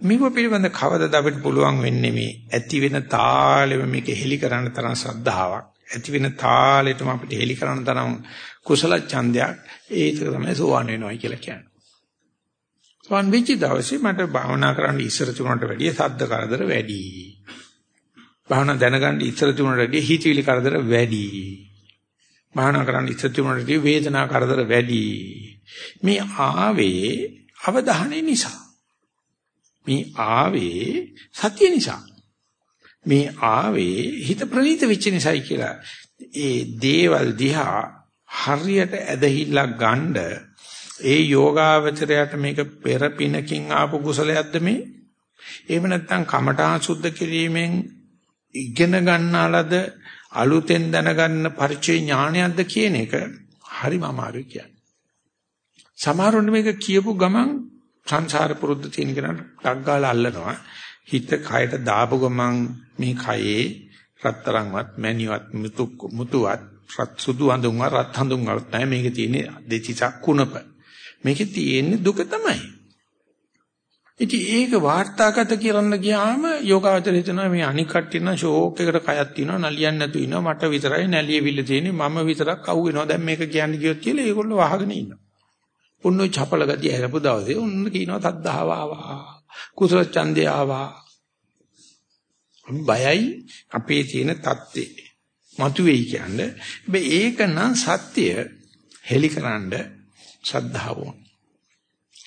මේක පිළිබඳ කවදද අපිට පුළුවන් වෙන්නේ මේ ඇති වෙන තාලෙම මේක හෙලි කරන්න තරම් ශ්‍රද්ධාවක් ඇති වෙන තාලෙටම අපිට හෙලි කරන්න තරම් කුසල ඡන්දයක් ඒක තමයි සෝවන් වෙනවා කියලා කියන්නේ. සෝවන් වෙච්ච දවසේ මට භාවනා කරන්න ඉස්සර තුනට වැඩිය සද්ද කරදර වැඩි. භාවනා දැනගන්න ඉස්සර තුනට වැඩිය හිතවිලි කරදර වැඩි. භාවනා කරන්න ඉස්සර තුනට වැඩිය වේදනා කරදර වැඩි. මේ ආවේ අවධානය නිසා. මේ ආවේ සතිය නිසා. මේ ආවේ හිත ප්‍රණීත වෙච්ච නිසායි කියලා. ඒ දේවල් දිහා හරියට ඇදහිල්ලක් ගන්න ඒ යෝගාවචරයට මේක පෙරපිනකින් ආපු කුසලයක්ද මේ? එහෙම නැත්නම් කමඨා සුද්ධ කිරීමෙන් ඉගෙන ගන්නාලද අලුතෙන් දැනගන්න පරිචය ඥානයක්ද කියන එක හරිම අමාරුයි කියන්නේ. සමහරවන්න මේක කියපු ගමන් සංසාර පුරුද්ද තියෙන කෙනාට ටක් ගාලා අල්ලනවා. හිත කයට දාපු ගමන් මේ කයේ රත්තරන්වත් මැණිවත් මුතුවත් රත් සුදු අඳුන්වත් රත් හඳුන්වත් නැහැ මේකේ තියෙන්නේ දෙචිසක් කුණප. මේකේ තියෙන්නේ දුක තමයි. ඉතින් ඒක වාර්තාගත කරන්න ගියාම යෝගාවචර හිතනවා මේ අනික් කට්ටිය නම් ෂෝක් එකට කයක් තියෙනවා නලියන්න නැතු ඉනවා මට විතරයි නැලියෙවිල්ල තියෙන්නේ මම විතරක් අහුවෙනවා දැන් මේක කියන්නේ කියොත් කියලා ඒගොල්ලෝ වහගෙන ඉන්නවා. උන්නෝ චපල ගතිය හැරපු දවසේ උන්න කියනවා තද්දාව ආවා. කුසල ඡන්දය ආවා. බයයි අපේ තියෙන தත්ත්වේ. මතුවේයි කියන්නේ. හැබැයි ඒක නම් සත්‍ය හෙලිකරනද ශ්‍රද්ධාව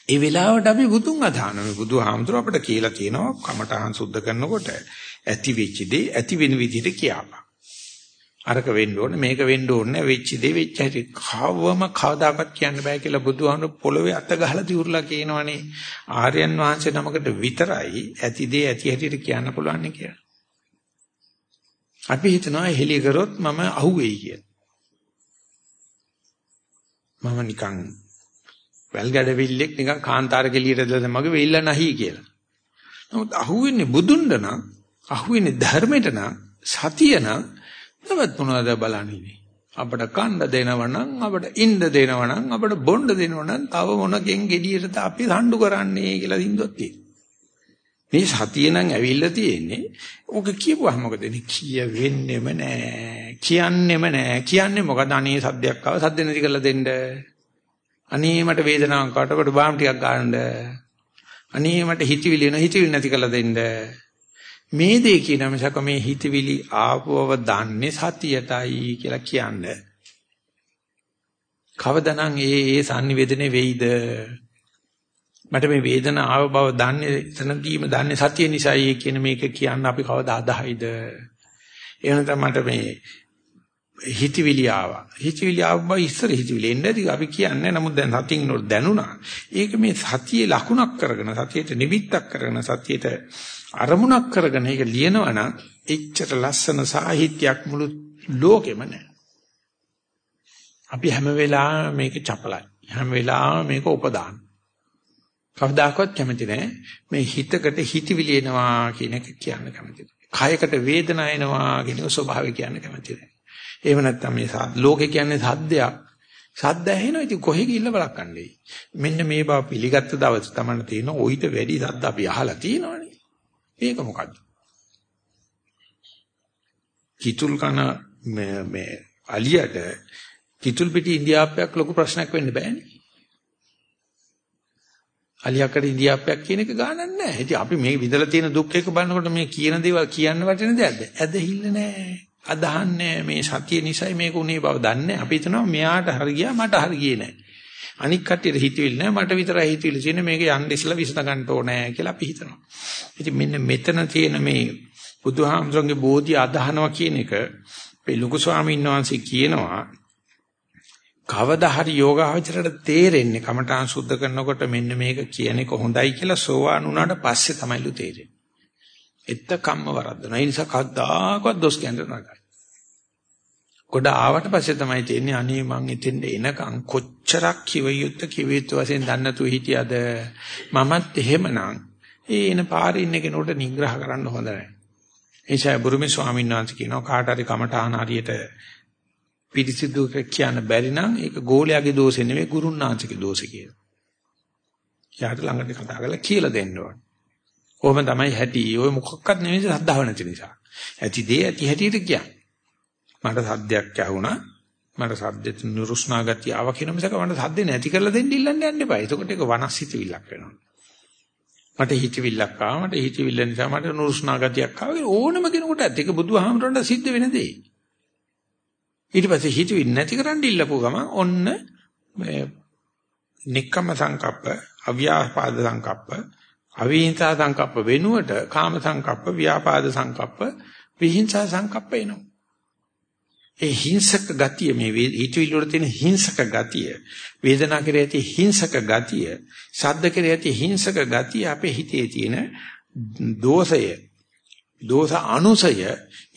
ඒ වෙලාවට අපි බුදුන් අදහන මේ බුදුහාමුදුර අපිට කියලා තියෙනවා කමඨහන් සුද්ධ කරනකොට ඇති වෙච්ච දේ ඇති වෙන විදිහට කියපන්. අරක වෙන්න ඕනේ මේක වෙන්න ඕනේ වෙච්ච දේ වෙච්ච හැටි කවවම කවදාකවත් කියන්න බෑ කියලා බුදුහාමුදුර පොළවේ අත ගහලා දිවුරලා කියනවනේ ආර්යයන් වහන්සේ නමකට විතරයි ඇති දේ ඇති හැටියට කියන්න පුළුවන් කියලා. අපි හිතනවා හෙලි කරොත් මම අහුවෙයි කියලා. මම නිකන් වැල් ගැඩවිල්ලෙක් නිකන් කාන්තාර කෙලියට දැම්ම මගේ වෙilla නැහි කියලා. නමුත් අහුවෙන්නේ බුදුන්ද නම් අහුවෙන්නේ ධර්මයට නම් සතිය නම් තවත් මොනවද බලන්නේ? අපට කන්න දෙනවනම් අපට ඉන්න දෙනවනම් අපට බොන්න දෙනවනම් තව මොනකින් gediයට අපි රණ්ඩු කරන්නේ කියලා දින්දුවක් තියෙනවා. මේ සතිය නම් ඇවිල්ලා තියෙන්නේ. ඕක කියපුවා මොකද? කිය වෙන්නෙම නෑ. කියන්නෙම නෑ. කියන්නේ මොකද? අනේ සද්දයක් ආව සද්ද නැති කරලා දෙන්න. අනේ මට වේදනාවක් කාටකට බාම් ටිකක් ගන්න. අනේ මට හිතවිලි එන හිතවිලි නැති කරලා දෙන්න. මේ දේ කියන මිසක මේ හිතවිලි ආපුවව දන්නේ සතියටයි කියලා කියන්නේ. කවදානම් ඒ ඒ sannivedane වෙයිද? මට මේ වේදනාව ආව බව දන්නේ එතනදීම දන්නේ සතිය නිසායි කියන මේක කියන්න අපි කවදා අදහයිද? එහෙනම් මට මේ හිතවිලි ආවා. හිතවිලි ආව බව ඉස්සර හිතවිලි එන්නේ නැති අපි කියන්නේ නමුත් දැන් සතියින් නෝ දැනුණා. ඒක මේ සතියේ ලකුණක් කරගෙන සතියට නිමිත්තක් කරගෙන සතියට අරමුණක් කරගෙන ඒක ලියනවනම් එච්චර ලස්සන සාහිත්‍යයක් මුළු ලෝකෙම නැහැ. අපි හැම වෙලාවෙම මේක චපලයි. හැම වෙලාවෙම මේක උපදාන. කවදාකවත් කැමති නැහැ මේ හිතකට හිතවිලි එනවා කියන එක කියන්න කැමති නැහැ. කයකට වේදනාව එනවා කියන ස්වභාවය කියන්න කැමති නැහැ. එහෙම නැත්නම් මේ ලෝකේ කියන්නේ සද්දයක්. සද්ද ඇහෙනවා ඉතින් කොහෙ ගිහිල්ලා බලකන්නේ. මෙන්න මේ බව පිළිගත්ත දවස් තමයි තියෙන ඔయిత වැඩි සද්ද අපි අහලා තියෙනවනේ. මේක මොකද්ද? කිතුල් කන මේ මේ අලියට කිතුල් පිටි ඉන්දියාප්පයක් ලොකු ප්‍රශ්නයක් වෙන්න බෑනේ. අලියකට ඉන්දියාප්පයක් කියන එක ගානක් නැහැ. ඉතින් අපි මේ විඳලා තියෙන දුක් එක බලනකොට මේ කියන දේවල් කියන්න වටින දෙයක්ද? ඇදහිල්ල නැහැ. අදහන්නේ මේ සතිය නිසයි මේක උනේ බව දන්නේ. අපි හිතනවා මෙයාට හරි ගියා මට හරි ගියේ නැහැ. අනික් කට්ටියට හිතවිලි නැහැ මට විතරයි හිතවිලි තියෙන්නේ මේක යන්න ඉස්සලා විසඳ ගන්න ඕනේ කියලා අපි හිතනවා. ඉතින් මෙන්න මෙතන තියෙන මේ බුදුහාමුදුරන්ගේ බෝධි අදහනවා කියන එක මේ ලොකු ස්වාමීන් වහන්සේ කියනවා කවදා හරි යෝගාවචරයට තේරෙන්නේ කමඨාන් සුද්ධ කරනකොට මෙන්න මේක කියන එක හොඳයි කියලා සෝවාන් වුණාට පස්සේ තමයිලු තේරෙන්නේ. එත්ත කම්ම වරද්දන. ඒ නිසා කවදාකවත් දොස් කියන්න නරකයි. ගොඩ ආවට පස්සේ තමයි තේරෙන්නේ අනේ මං එතෙන්ද එනකන් කොච්චරක් කිව යුත්ත කිව යුත්ත වශයෙන් දන්නේ නැතුව හිටියද මමත් එහෙමනම් ඒ එන පාරේ ඉන්න කෙනෙකුට නිග්‍රහ කරන්න හොඳ නැහැ. එනිසා බුරුමේ ස්වාමීන් වහන්සේ කියනවා කාට හරි කමඨාන හරියට පිරිසිදු කියන්න බැරි නම් ඒක ගෝලයාගේ දෝෂෙ නෙවෙයි ගුරුන්නාංශිකේ දෝෂෙ කියලා. යාට ළඟට කතා කරලා කියලා දෙන්න ඕන. කොහොම තමයි හැටි. ඔය මොකක්වත් නෙවෙයි සද්ධාව නැති නිසා. ඇති දේ ඇති හැටියට කියන්න. මට සද්දයක් ඇහුණා. මට සද්දෙත් නුරුස්නා ගතිය ආව කියන මිසක මට සද්ද නැති කරලා දෙන්න ඉල්ලන්න යන්න එපා. එතකොට ඒක වනස්සිතවිල්ලක් වෙනවා. මට හිතවිල්ලක් ආවා. මට හිතවිල්ල නිසා මට නුරුස්නා ගතියක් ආවා. ඕනම කෙනෙකුට ඇත්ත. ඒක බුදුහාමරන්ට සිද්ධ වෙන දෙයක්. ඊට පස්සේ හිතවිලි නැති කරන්න ඉල්ලපුව ගමන් ඔන්න මේ නික්කම සංකප්ප, අව්‍යාපාද සංකප්ප, අවිහිංසා සංකප්ප වෙනුවට කාම සංකප්ප, ව්‍යාපාද සංකප්ප, විහිංසා සංකප්ප එනවා. ඒ හිංසක ගතිය මේ හිතවිලි වල තියෙන හිංසක ගතිය වේදනා කෙරේ ඇති හිංසක ගතිය ශබ්ද කෙරේ ඇති හිංසක ගතිය අපේ හිතේ තියෙන දෝෂය දෝෂ අනුසය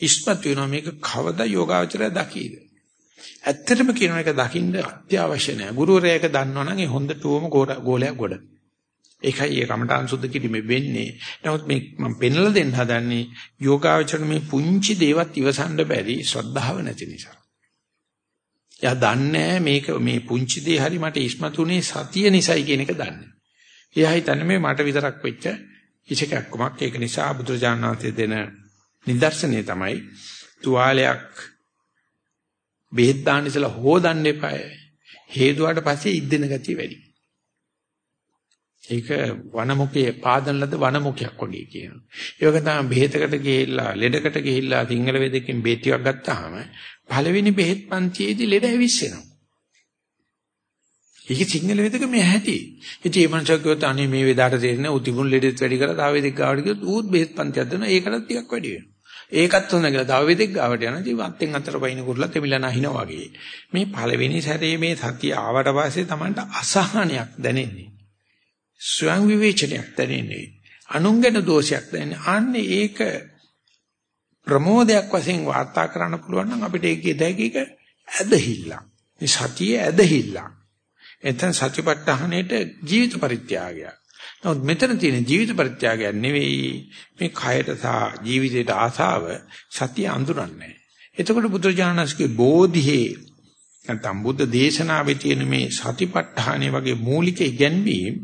ඉස්මතු වෙනවා මේක කවදා යෝගාවචරය දකීද ඇත්තටම කියන එක දකින්න අත්‍යවශ්‍ය නෑ. ගුරුවරයා එක දන්නවනම් ඒ හොඳටම ගෝලයක් ගොඩ. ඒකයි ඒ කමඨාන් සුද්ධ කිරීමේ වෙන්නේ. නමුත් මේ මම පෙන්වලා දෙන්න හදන්නේ යෝගාවචර මේ පුංචි දේවත් ඉවසන්න බැරි ශ්‍රද්ධාව නැති නිසා. එයා දන්නේ මේක මේ පුංචි දේ හරි මට ඉස්මතුනේ සතිය නිසයි කියන එක දන්නේ. එයා හිතන්නේ මේ මට විතරක් වෙච්ච ඉෂකක්කමක් ඒක නිසා බුදුරජාණන් වහන්සේ දෙන නිදර්ශනය තමයි තුවාලයක් බෙහෙත් දාන්න ඉස්සලා හොදන්න එපායි. හේදුවාට පස්සේ ඉද්දෙන ගතිය වැඩි. ඒක වනමුඛයේ පාදන ලද වනමුඛයක් වගේ කියනවා. ඒක තමයි බෙහෙතකට ගිහිල්ලා ලෙඩකට ගිහිල්ලා සිංහල වේදකින් බෙහෙත් ටිකක් ගත්තාම පළවෙනි බෙහෙත් පන්තියේදී ලෙඩ ඇවිස්සෙනවා. ඒක සිංහල වේදක මේ ඇති. ඉතින් මේ මනුස්සයා කිව්වොත් අනේ මේ වේදාට තේරෙන උතිබුන් ලෙඩෙත් වැඩි කරලා තාව වේදෙක් ගාවට ගියොත් ඌත් බෙහෙත් පන්තියක් දෙනවා ඒකටත් ටිකක් වැඩි වෙනවා. ඒකත් හොඳ කියලා තාව වේදෙක් ගාවට යනවා. ඉතින් වත්තෙන් අතර පයින් කුරලා තෙමිලා නැහිනා වගේ. මේ පළවෙනි සැරේ මේ සතිය ආවට පස්සේ Tamanට අසහනයක් දැනෙන්නේ. ස්වයං විවේචනයක් දැනෙන්නේ. අනුන්ගෙන දෝෂයක් දැනෙන්නේ. අන්නේ ඒක ප්‍රමෝදයක් වශයෙන් වාර්තා කරන්න පුළුවන් නම් අපිට ඒකේ දැකීක ඇදහිල්ල. මේ සතිය ඇදහිල්ල. එතෙන් සතිපට්ඨානෙට ජීවිත පරිත්‍යාගයක්. නමුත් මෙතන තියෙන ජීවිත පරිත්‍යාගයක් නෙවෙයි මේ කයට සහ ජීවිතයට ආසාව සතිය අඳුරන්නේ. එතකොට බුදුරජාණන්සේගේ බෝධියේ නැත්නම් බුද්ධ දේශනාවේ තියෙන මේ සතිපට්ඨානය වගේ මූලික ඉගැන්වීම්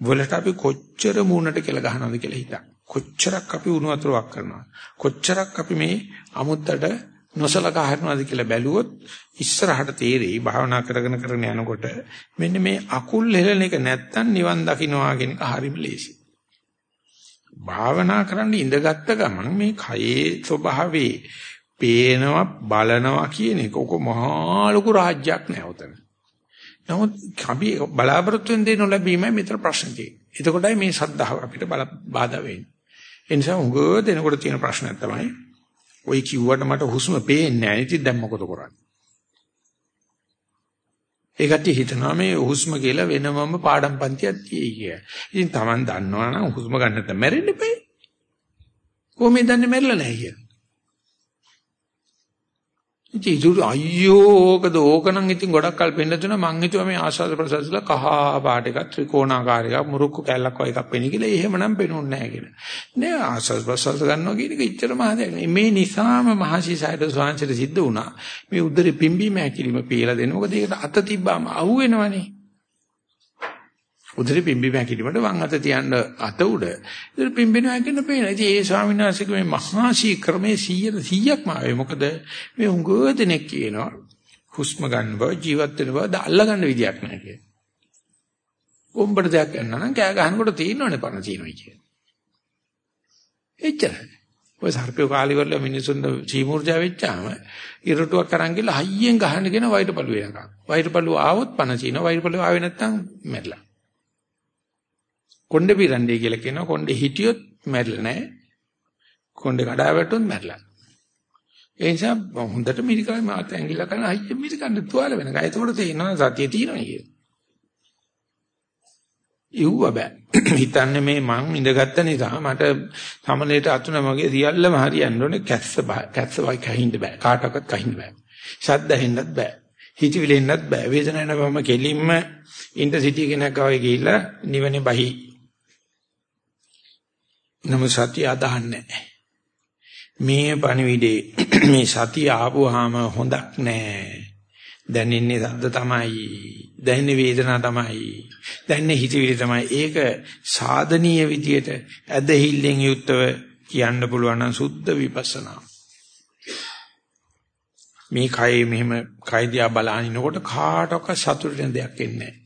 වලට අපි කොච්චර මූණට කියලා ගහනවද කියලා හිතන්න. කොච්චරක් අපි උණු වතුරක් කරනවද? කොච්චරක් අපි මේ අමුද්දට නොසලකා හරිනවද කියලා බැලුවොත් ඉස්සරහට තේරෙයි භාවනා කරගෙන කරගෙන යනකොට මෙන්න මේ අකුල් හෙලන එක නැත්තම් නිවන් දකින්නවා කියන එක හරිම ලේසි. භාවනා කරන්න ඉඳගත්ත ගමන් මේ කයේ ස්වභාවේ පේනවා බලනවා කියන එක ඔක මහා ලොකු රාජ්‍යයක් නෑ උතන. නමුත් අපි බලාපොරොත්තු වෙන දේ නොලැබීමයි මෙතන ප්‍රශ්න තියෙන්නේ. එතකොටයි මේ ශ්‍රද්ධාව අපිට බාධා වෙන්නේ. ඒ නිසා උග දෙනකොට තියෙන ප්‍රශ්නයක් තමයි ඔය කිව්වට මට හුස්ම පේන්නේ නැහැ. ඉතින් දැන් මොකද කරන්නේ? ඒකට හිතනවා මේ හුස්ම කියලා වෙනමම පාඩම් පන්තියක් තියෙයි කියලා. ඉතින් Taman දන්නවනම් හුස්ම ගන්න නැත්නම් මැරෙන්න එපේ. කොහොමද දන්නේ මැරෙලා නැහැ කියලා? ඉතින් ඉතුරු අයියෝ ඕකද ඕකනම් ඉතින් ගොඩක් කල් පෙන්න දුනා මං හිතුවා මේ ආශාද ප්‍රසස්ලා කහ පාට එකක් ත්‍රිකෝණාකාර එකක් මුරුක්කු කැල්ලක් වගේ එකක් වෙන්නේ කියලා එහෙමනම් පෙනුන්නේ නැහැ කියලා. නෑ ආශාද ප්‍රසස් ගන්නවා කියන එක ඉච්චර මහ දෙයක් නෙමෙයි. මේ නිසාම මහසිසයිද ස්වාංශයට සිද්ධ වුණා. මේ උදරේ පිම්බීම හැකිලිම පීලා දෙන්න. මොකද ඒකට අත තිබ්බාම අහුවෙනවනේ. උදේ පිම්බි මැකිලිමට වම් අත තියන්න අත උඩ. ඉතින් පිම්බෙනවා කියන පේන. ඉතින් ඒ ස්වාමීන් වහන්සේගේ මේ මහා ශීක්‍රමේ 100 100ක්ම ආවේ. මොකද මේ උංගෝ දෙනෙක් කියනවා හුස්ම ගන්න බව ජීවත් වෙන බව අල්ල ගන්න විදියක් නැහැ කියලා. උඹට දෙයක් ගන්න නම් කෑ ගහනකොට තියෙනවනේ පණ තියෙනවා කියන. එච්චරයි. ඔය සර්පය කාලි වල මිනිසුන් සීමුර්ජා වෙච්චාම ඉරටුවක් අරන් ගිහලා හයියෙන් ගහන්නගෙන වෛරපළු වෙනකම්. වෛරපළු ආවොත් පණ තියෙනවා. වෛරපළු ආවේ නැත්නම් මැරිලා. කොණ්ඩේ පිරන්නේ කියලා කියනවා. කොණ්ඩේ හිටියොත් මැරිලා නැහැ. කොණ්ඩේ කඩා වැටුනොත් මැරිලා. ඒ නිසා හොඳට මිරිකයි මාත ඇඟිල්ල කරන අයිය මිරිකන්න තුවාල වෙනකන්. ඒතකොට තේරෙනවා සතිය තියෙනවා කියලා. ඉව්ව බෑ. හිතන්නේ මේ මං ඉඳගත්ත නිසා මට සමලේට අතුන මගේ සියල්ලම හරියන්න ඕනේ කැස්ස කැස්ස වයි කහින්න බෑ. කාටවත් කහින්න බෑ. ශබ්ද හෙන්නත් බෑ. හිතවිලෙන්නත් බෑ. වේදනාවක් නැවම කෙලින්ම ඉන්ටර්සිටි කෙනෙක් ගාවේ ගිහිල්ලා නිවනේ බහි නම සතිය අදහන්නේ මේ පණිවිඩේ මේ සතිය ආපුවාම හොඳක් නෑ. දැනෙන්නේ සද්ද තමයි. දැනෙන්නේ වේදනා තමයි. දැනෙන්නේ හිතවිලි තමයි. ඒක සාධනීය විදියට ඇදහිල්ලෙන් යුක්තව කියන්න පුළුවන් නම් සුද්ධ විපස්සනා. මේ කයේ මෙහෙම කය දිහා බලනකොට කාටවත් සතුටෙන් දෙයක් එන්නේ නැහැ.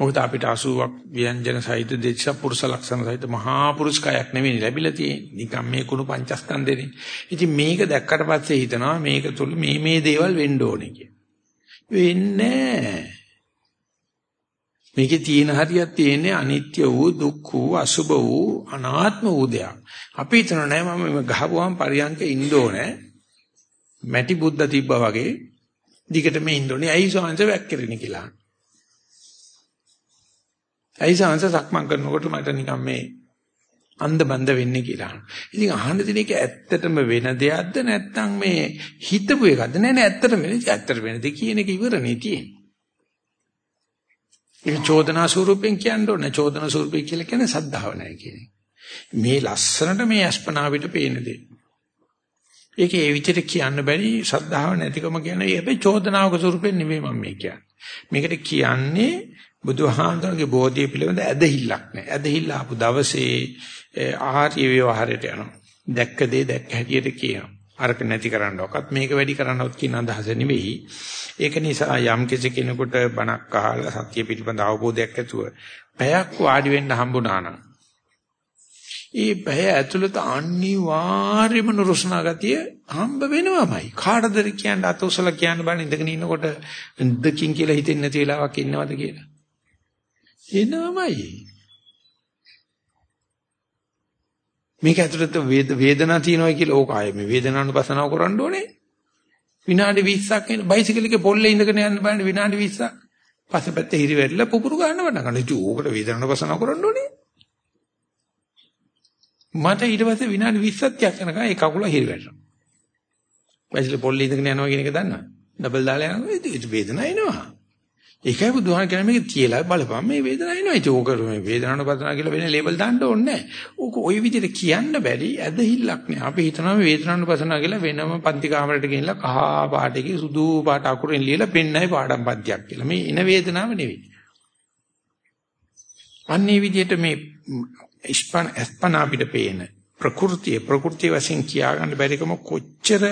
මොකද අපිට 80ක් ව්‍යංජන සහිත දෙච්ච පුරුෂ ලක්ෂණ සහිත මහා පුරුෂකයක් නෙවෙයි ලැබිලා තියෙන්නේ. නිකම් මේ කුණු පංචස්කන්ධෙනේ. ඉතින් මේක දැක්කට පස්සේ හිතනවා මේක තුල මේ මේ දේවල් වෙන්න ඕනේ කියලා. වෙන්නේ මේකේ තියෙන හරියක් තියෙන්නේ අනිත්‍ය වූ දුක්ඛ වූ අසුභ වූ අනාත්ම වූ දෙයක්. අපි හිතනවා නෑ මම මේ ගහපුවාම පරියන්ක ඉන්න ඕනේ. මැටි බුද්ධ තිබ්බා වගේ දිගටම ඉන්න ඕනේ. ඇයි සෝංශ වැක්කිරෙන්නේ කියලා. ඇයි සංස සක්මන් කරනකොට මට නිකන් මේ අන්ධ බන්ද වෙන්නේ කියලා. ඉතින් අහන්න තියෙන එක ඇත්තටම වෙන දෙයක්ද නැත්නම් මේ හිතපු එකක්ද? නෑ නෑ ඇත්තටම වෙන ඇත්තට වෙන දෙ කියන එක ඉවරනේ තියෙන්නේ. ඒක චෝදනා ස්වරූපෙන් කියන්න ඕනේ. චෝදනා ස්වරූපය කියලා කියන්නේ සද්ධාව නැහැ කියන්නේ. මේ ලස්සනට මේ අස්පනා පිට පේන දේ. ඒක ඒ විදිහට කියන්න බැරි සද්ධාව නැතිකම කියන්නේ හැබැයි චෝදනාවක ස්වරූපෙන් නෙමෙයි මම මේ කියන්නේ. මේකට කියන්නේ බුදුහාමුදුරගේ බෝධිය පිළිබඳ ඇදහිල්ලක් නැහැ. ඇදහිල්ල ආපු දවසේ ආහාරය ව්‍යවහාරයට යනවා. දැක්ක දේ දැක්ක හැටියට කියනවා. අරක නැති කරන්නවක්වත් මේක වැඩි කරන්නවත් කියන අදහස නෙවෙයි. ඒක නිසා යම් කෙනෙකුට බණක් අහලා සත්‍ය පිළිබඳ අවබෝධයක් ඇතුව පැයක් වාඩි වෙන්න හම්බුණා නම් ඒ බය ඇතුළත අනිවාර්යම නුරුස්නා ගතිය හම්බ වෙනවමයි. කාටද කියන්න අතොසල කියන්න බෑ ඉඳගෙන ඉන්නකොට දෙකින් කියලා හිතෙන්නේ නැති වෙලාවක් ඉන්නවද කියලා. එනවමයි. මේක ඇතුළත වේදනාවක් තියෙනවා කියලා ඕක ආයේ මේ වේදනානුපසනාව කරන්න ඕනේ. විනාඩි 20ක් එන බයිසිකල් එකේ පොල්ලේ ඉඳගෙන යන්න බලන්න විනාඩි 20ක්. පස්සපැත්තේ හිරි වැටලා පුපුරු ගන්න වටන ගන්න. ඉතින් ඕකට වේදනානුපසනාව කරන්න ඕනේ. මට ඊට පස්සේ විනාඩි 20ක් යනකම් ඒ කකුල හිරි වැටෙනවා. බයිසිකල් පොල්ලේ ඉඳගෙන යනවා කියන එක දන්නවද? ඩබල් දාලා යනවා. ඒක වේදනාව එනවා. ඒකයි බුදුහාම කියන්නේ මේක තියලා බලපන් මේ වේදනාව එනවා. ඒක ඕක මේ වේදනාවන පතනා කියලා වෙන ලේබල් දාන්න ඕනේ නැහැ. ඕක ওই විදිහට කියන්න බැරි ඇදහිල්ලක් නෑ. අපි හිතනවා මේ වේදනාවන පතනා කියලා වෙනම පන්ති කාමරයට ගෙනලා කහ පාටකේ සුදු පාට අකුරෙන් ලියලා පෙන්නයි පාඩම් පන්තියක් කියලා. මේ ඉන වේදනාව නෙවෙයි. අන්නේ විදිහට මේ ඉස්පන් අස්පන අපිට පේන ප්‍රകൃතිය ප්‍රകൃතිය වශයෙන් කියා ගන්න බැරිකම කොච්චර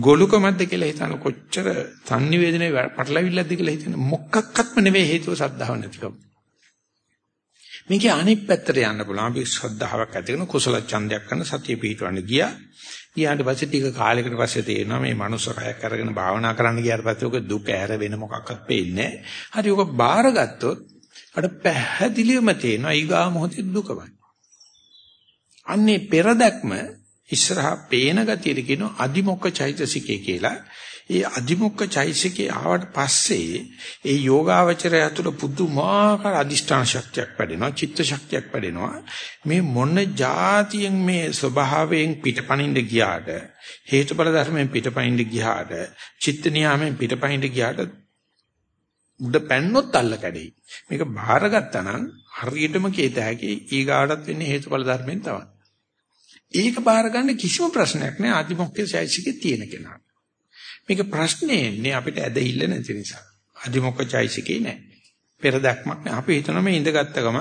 ගොළුකමක්ද කියලා හිතන කොච්චර sannivedanaye පටලවිල්ලක්ද කියලා හිතන මොකක්වත්ම නෙවෙයි හේතුව සද්ධාව නැතිකම. මේකේ අනිත් පැත්තට යන්න පුළුවන්. අපි ශ්‍රද්ධාවක් ඇති කරන කුසල ඡන්දයක් කරන සතිය පිටවන්න ගියා. ඊට පස්සේ ටික කාලයකට පස්සේ තේරෙනවා මේ මනුස්ස කයක් අරගෙන භාවනා කරන්න ගියාට පස්සේ ඔක දුක ඇර වෙන මොකක්වත් පේන්නේ නැහැ. හරි ඔක බාරගත්තොත් අර පැහැදිලිවම තේනවා ඊගා මොහොතේ දුකමයි. අන්නේ පෙරදක්ම ඉස්සරහා පේන ගතියට කියනවා අදිමොක්ක චෛතසිකය කියලා. ඒ අදිමොක්ක චෛතසිකේ ආවට පස්සේ ඒ යෝගාවචරය තුළ පුදුමාකාර අදිෂ්ඨාන ශක්තියක් වැඩෙනවා, චිත්ත ශක්තියක් වැඩෙනවා. මේ මොන જાතියෙන් මේ ස්වභාවයෙන් පිටපණින්න ගියාට, හේතුඵල ධර්මයෙන් පිටපණින්න ගියාට, චිත්ත නියාමයෙන් පිටපණින්න ගියාට උඩ පැන්නොත් අල්ල කැඩෙයි. මේක බාරගත්තා නම් හරියටම කේත හැකි ඊගාටත් වෙන්නේ හේතුඵල ධර්මයෙන් තමයි. ඒක බාර ගන්න කිසිම ප්‍රශ්නයක් නෑ අදිමොක්කේ චෛසිකේ තියෙන කෙනා. මේක ප්‍රශ්නේ නේ අපිට ඇදහිල්ල නැති නිසා. අදිමොක්ක චෛසිකේ නෑ. පෙර දැක්මක් නෑ. අපි හිතනවා මේ ඉඳගත්ත ගම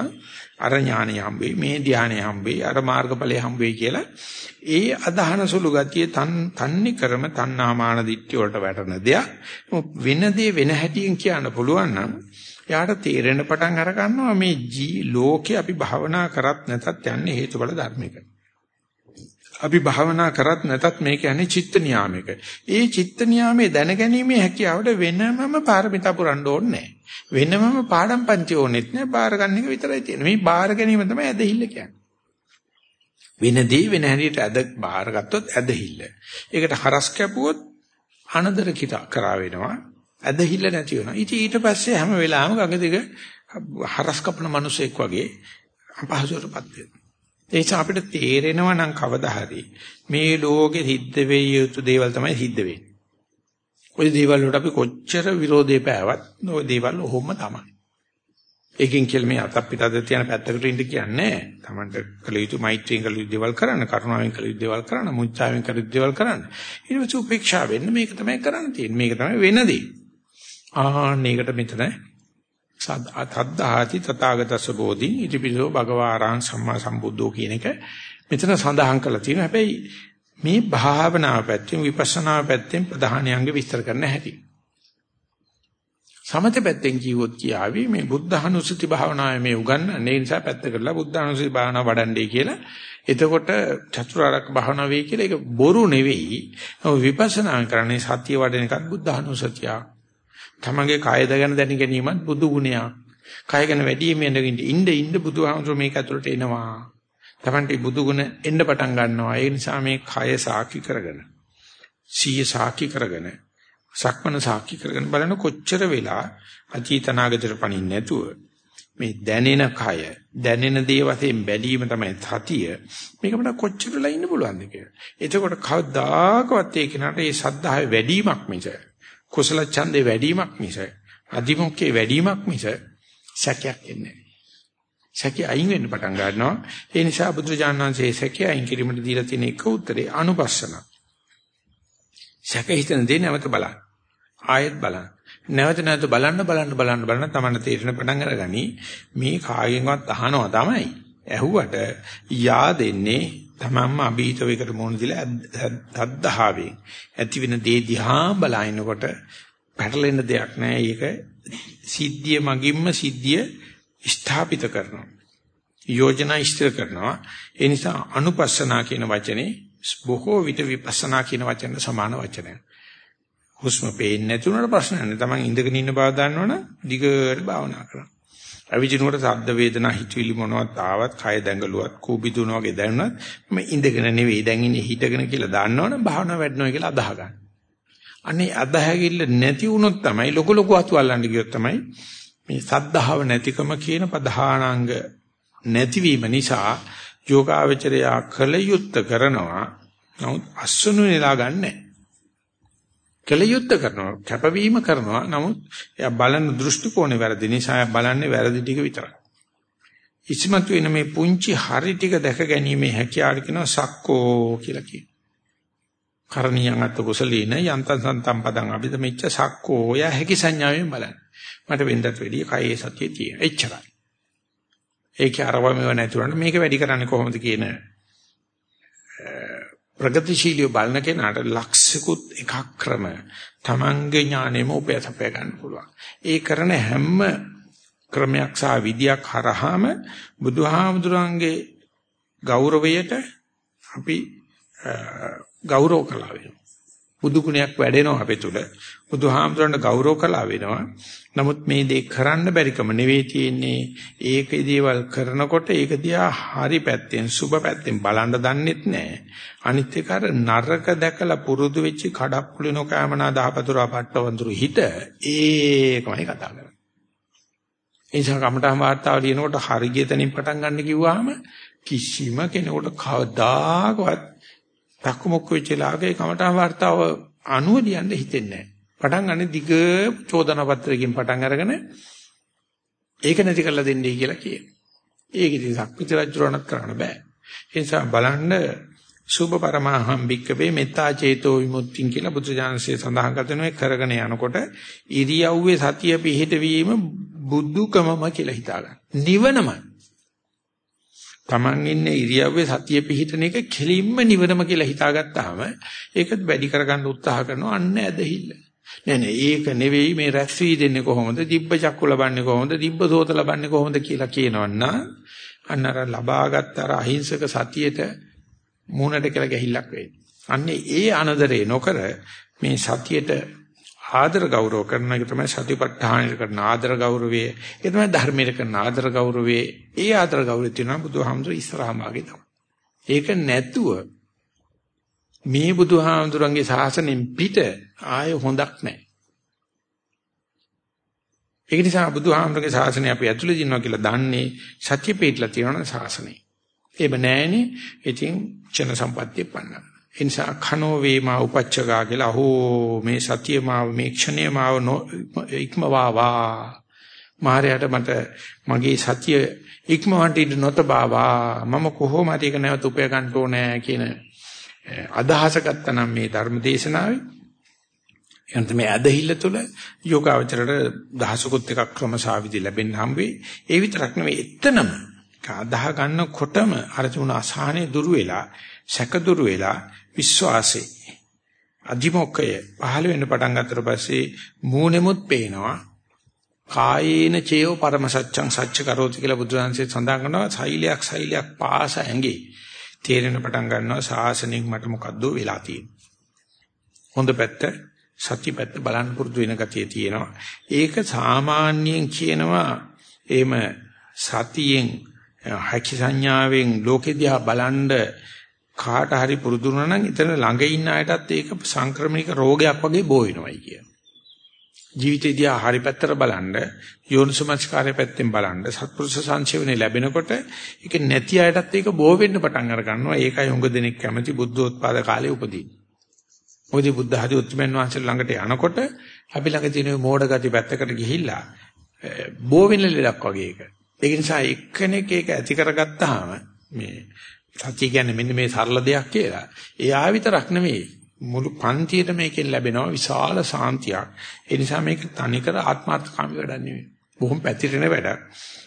අර ඥානෙ හම්බෙයි, මේ ධානය හම්බෙයි, අර මාර්ගඵලය හම්බෙයි කියලා. ඒ අදහන සුළු ගතිය තන්නේ කරම තණ්හාමාන දිට්ඨිය වලට වැටෙන දෙයක්. වෙන දේ වෙන හැටියෙන් කියන්න පුළුවන් නම් එයාට තේරෙන පටන් අර ගන්නවා මේ ජී ලෝකේ අපි භවනා කරත් නැතත් යන්නේ හේතුඵල ධර්මයකට. අපි භාවනා කරත් නැතත් මේ කියන්නේ චිත්ත නියාමයක. ඒ චිත්ත නියාමයේ දැනගැනීමේ හැකියාවට වෙනමම පාරමිතා පුරන්න ඕනේ වෙනමම පාඩම් පන්ති ඕනෙත් නෑ. බාර ගන්න එක විතරයි තියෙන්නේ. මේ බාර ගැනීම තමයි ඇදහිල්ල කියන්නේ. වෙනදී වෙන හැටියට ඇද බාරගත්තොත් ඇදහිල්ල. ඒකට හරස් කැපුවොත් අනදර කිත කරා වෙනවා. ඇදහිල්ල නැති වෙනවා. ඉතින් ඊට පස්සේ හැම වෙලාවෙම ගඟ දිග හරස් කපන මිනිසෙක් වගේ අපහසුතාවටපත් වෙනවා. ඒ නිසා අපිට තේරෙනවා නම් කවදා හරි මේ ලෝකෙ සිද්ධ වෙයි යුතු දේවල් තමයි සිද්ධ වෙන්නේ. ওই දේවල් වලට අපි කොච්චර විරෝධය පෑවත් ওই දේවල් ඔහොම තමයි. ඒකෙන් කියලා මේ අතක් පිටද තියන පැත්තකට ඉන්න කියන්නේ තමන්ට කළ යුතු මෛත්‍රියෙන් කළ යුතු දේවල් කරන්න කරුණාවෙන් කළ යුතු දේවල් කරන්න මුචාවෙන් කළ යුතු දේවල් කරන්න ඊට පස්සේ උපේක්ෂා වෙන්න මේක තමයි කරන්න තියෙන්නේ මේක තමයි වෙන දේ ආන්නේකට මෙතන සද්දාති තථාගතස්ස බෝධි ඉතිපිසෝ භගවාරං සම්මා සම්බුද්ධෝ කියන එක මෙතන සඳහන් කරලා තියෙනවා හැබැයි මේ භාවනාව පැත්තෙන් විපස්සනා පැත්තෙන් ප්‍රධානයන්ග විස්තර කරන්න හැටි සමත පැත්තෙන් කිව්වොත් කියාවි මේ බුද්ධහනුසුති භාවනාවේ මේ උගන්වන්නේ නිසා පැත්ත කරලා බුද්ධහනුසුති භාවනාව වඩන්නේ කියලා. එතකොට චතුරාර්යක භාවනාව වෙයි කියලා ඒක බොරු නෙවෙයි. විපස්සනා කරන්නේ සත්‍ය වඩන එකත් බුද්ධහනුසතිය. තමගේ කායද ගැන දැන ගැනීමත් බුදු ගුණයක්. කාය ගැන වැඩිමෙන් ඉඳ ඉඳ බුදුහාමුදුරුවෝ මේක ඇතුළට එනවා. තමන්ට බුදු ගුණ එන්න පටන් ගන්නවා. ඒ නිසා මේ කය සාකි කරගෙන සීය සාකි කරගෙන සක්මන සාක්ෂි කරගෙන බලන කොච්චර වෙලා අචීතනාගතට පණින්න නැතුව මේ දැනෙන කය දැනෙන දේ වශයෙන් බැලීම තමයි සතිය මේක මට කොච්චර වෙලා ඉන්න පුළුවන්ද කියලා. එතකොට කවදාකවත් ඒ කෙනාට මේ සද්ධාවේ වැඩිවීමක් මිස කුසල ඡන්දේ වැඩිවීමක් මිස අධිමුඛයේ වැඩිවීමක් මිස සැකයක් එන්නේ නැහැ. සැකය අයින් වෙන්න පටන් ගන්නවා. ඒ නිසා බුදුරජාණන් වහන්සේ සැකය අයින් කිරීමට දීලා තියෙන එක උත්තරේ අනුපස්සනා. සැක හිතන දේ නැවත බලන්න. ආයෙත් බලන්න. නැවත නැවත බලන්න බලන්න බලන්න බලන්න තමයි තේරෙන පටන් අරගනි මේ කාගෙන්වත් අහනවා තමයි. ඇහුවට යා දෙන්නේ තමන්ම අභීතව එකට මොන දිලා අද්දහාවෙන් ඇති වෙන දේ දිහා බලනකොට පැටලෙන්න දෙයක් නැහැ. ඒක සිද්ධිය මගින්ම සිද්ධිය ස්ථාපිත කරනවා. යෝජනා ඉෂ්ට කරනවා. ඒ නිසා අනුපස්සනා කියන වචනේ බොහෝ විට විපස්සනා කියන වචන සමාන වචනයක්. හුස්ම පේන්නේ නැති උනට ප්‍රශ්න නැහැ. Taman ඉඳගෙන ඉන්න බව දන්නවනම් දිගට භාවනා කරන්න. අවිජිනුවට ශබ්ද වේදනා හිතවිලි මොනවත් ආවත් කය දැඟලුවත් කූබිදුන වගේ දැනුණත් මම ඉඳගෙන නෙවෙයි දැන් ඉන්නේ හිටගෙන කියලා දන්නවනම් භාවනාව වැඩනවා කියලා අදහ ගන්න. අනේ අදහගිල්ල නැති වුණොත් තමයි ලොකු ලොකු අතු අල්ලන්න ගියොත් තමයි මේ සද්ධාව නැතිකම කියන ප්‍රධානාංග නැතිවීම නිසා යෝගාවචරයා කල යුත්ත කරනවා නමුත් අස්සනු නෙලා ගන්නෑ කල යුත්ත කරනවා කැපවීම කරනවා. නමුත් එයා බලන දෘෂ්ටි කෝණේ වැරදි නිසා එයා බලන්නේ වැරදි ටික විතරයි. ඉස්මතු වෙන මේ පුංචි හරි ටික දැක ගැනීමේ හැකියාව කියනවා සක්කෝ කියලා කියනවා. කරණීයන් අත් කුසලීන යන්තං සන්තම් පදං අභිද මෙච්ච සක්කෝ. ය හැකි සංඥාවෙන් බලන්න. මට වෙනදට වැඩිය කයේ සතිය තියෙන. එච්චරයි. ඒකේ අරවමව නැතුණාට මේක වැඩි කරන්නේ කොහොමද කියන ප්‍රගතිශීලී බලන කෙනාට ලක්ෂිකුත් එකක් ක්‍රම තමන්ගේ ඥානෙම උපයතපය ගන්න පුළුවන්. ඒ කරන හැම ක්‍රමයක් සහ විදියක් හරහාම බුදුහාමුදුරන්ගේ ගෞරවයට අපි ගෞරව කළා වෙනවා. බුදු ගුණයක් වැඩෙනවා අපේ තුල. බුදුහාමුදුරන්ට ගෞරව කළා වෙනවා. නමුත් මේ දේ කරන්න බැරිකම නෙවෙයි තියෙන්නේ. ඒකේ දේවල් කරනකොට ඒක දිහා හරි පැත්තෙන් සුබ පැත්තෙන් බලන්න දන්නෙත් නැහැ. අනිත් එක අර නරක දැකලා පුරුදු වෙච්ච කඩප්පුලි නොකෑමනා දහපතුරා පට්ටවඳුරු හිත ඒකමයි කතා කරන්නේ. ඒ නිසා කමටහම වාර්තාව ලියනකොට හරිය තැනින් පටන් ගන්න කිව්වහම කිසිම කෙනෙකුට කවදාකවත් තක්කමුක්ක වෙච්ච ලාගේ කමටහම වාර්තාව අනුව ලියන්න හිතෙන්නේ නැහැ. පටන් ගන්න දිග චෝදනා පත්‍රයකින් පටන් අරගෙන ඒක නැති කරලා දෙන්නයි කියලා කියනවා. ඒක ඉතින් සක්විති රජුරණත් කරන්න බෑ. ඒ නිසා බලන්න සුභ පරමාහම් භික්කවේ මෙත්තා චේතෝ විමුක්තිය කියලා බුදුජානසයේ සඳහන් කරනවා කරගෙන යනකොට ඉරියව්වේ සතිය පිහිටවීම බුදුකමම කියලා හිතා ගන්න. නිවනමයි. Taman ඉන්නේ ඉරියව්වේ සතිය පිහිටන එක කෙලින්ම නිවනම කියලා හිතාගත්තාම ඒකත් වැඩි කරගන්න උත්සාහ කරනවා අන්න ඇදහිල්ල. නෑ නෑ ඒක නෙවෙයි මේ රැස් වී දෙන්නේ කොහොමද? දිබ්බ චක්කු ලබන්නේ කොහොමද? දිබ්බ සෝත ලබන්නේ කොහොමද කියලා කියනවන්න අන්න අර ලබාගත් අර අහිංසක සතියේට මූණට කියලා ගැහිල්ලක් වෙයි. අන්නේ ඒ අනදරේ නොකර මේ සතියට ආදර ගෞරව කරන එක තමයි සතිපට්ඨානෙට කරන ආදර ගෞරවය. ඒ තමයි ධර්මයට කරන ආදර ගෞරවය. ඒ ආදර ගෞරවය තියෙනවා බුදුහාමුදුර ඉස්සරහාම ආගේ තමයි. ඒක නැතුව මේ බුදුහාමුදුරන්ගේ ශාසනයෙන් පිට ආය හොඳක් නැහැ. ඒක නිසා බුදුහාමුදුරගේ ශාසනය අපි ඇතුලේ දිනනවා කියලා දන්නේ සත්‍ය පිටලා තියෙන ශාසනය. ඒව නැහෙනේ. ඉතින් චන සම්පත්තිය පන්නන. ඒ නිසා khano වේමා උපච්චගා කියලා හෝ මේ සතිය මාව මේ ක්ෂණය මාව ඉක්මවා වා මායයට මට මගේ සතිය ඉක්මවන්ට ඉඳ නොතබාවා. මම කොහොමද ඒක නැවත උපය ගන්න ඕනේ කියන අදහස ගත්තා නම් මේ ධර්ම දේශනාවේ. එනත මේ ඇදහිල්ල තුළ යෝගාවචරයට දහසකුත් එකක් ක්‍රමසාවිදි ලැබෙන්න හම් වෙයි. ඒ විතරක් නෙවෙයි එතනම අදාහ ගන්නකොටම අර තුන අසහනේ දුරු වෙලා, සැක දුරු වෙලා විශ්වාසෙ අධිමොක්කය පහළ වෙන්න පටන් ගත්තට පස්සේ මූණෙමුත් පේනවා. කායේන චේව පරම සත්‍යං සත්‍ය කරෝති කියලා බුදුරජාන්සේ සඳහන් කරනවා සෛලයක් සෛලයක් පාස ඇඟේ තේරෙන පටන් ගන්නවා සාසනෙන් මට මොකද්ද වෙලා තියෙන්නේ. හොඳ පැත්ත සත්‍ය පැත්ත බලන්න පුරුදු වෙන ගතිය තියෙනවා. ඒක සාමාන්‍යයෙන් කියනවා එහෙම සතියෙන් හැකි සංඥාවෙන් ලෝකෙ දිහා බලන්ඩ කාට හරි පුරුදු වුණා නම් එතන ළඟ ඉන්න අයටත් ඒක සංක්‍රමණික රෝගයක් වගේ බෝ වෙනවයි කියන. ජීවිතේ දිහා හරි පැත්තට බලන්ඩ යෝනිසමස්කාරය පැත්තෙන් බලන්ඩ සත්පුරුෂ සංසේවනේ ලැබෙනකොට ඒක නැති අයටත් ඒක බෝ වෙන්න පටන් අර ගන්නවා. ඒකයි උඟ දෙනෙක් කැමති බුද්ධෝත්පාද කාලේ උපදින්නේ. මොකද බුද්ධ හරි උත්තරමන් වහන්සේ ළඟට යනකොට අපි ළඟ තියෙන මෝඩ ගති පැත්තකට ගිහිල්ලා බෝ වෙන ලෙඩක් වගේ එක. ඒක නිසා එක්කෙනෙක් ඒක ඇති කරගත්තාම මේ සත්‍ය කියන්නේ මෙන්න මේ සරල දෙයක් කියලා. එයා විතරක් නෙමෙයි මුළු පන්තියට මේකෙන් ලැබෙනවා විශාල සාන්තියක්. ඒ නිසා මේක තනිකර ආත්මාර්ථකාමී වැඩක් නෙමෙයි. බොහොම පැතිරෙන වැඩක්.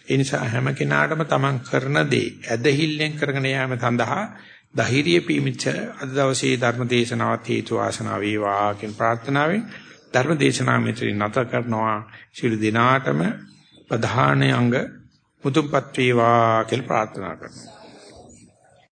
ඒ නිසා හැම කෙනාටම තමන් කරන දේ ඇදහිල්ලෙන් කරගෙන යාම සඳහා ධෛර්යය පීමිච්ච අද දවසේ ධර්ම දේශනාවත් හේතු ආසනාව වේවා කියන ප්‍රාර්ථනාවෙන් ධර්ම දේශනාව මෙතන නැත කරනවා ශිළු දිනාටම ප්‍රධාන අංග මුතුන්පත් වේවා කියලා ප්‍රාර්ථනා කරනවා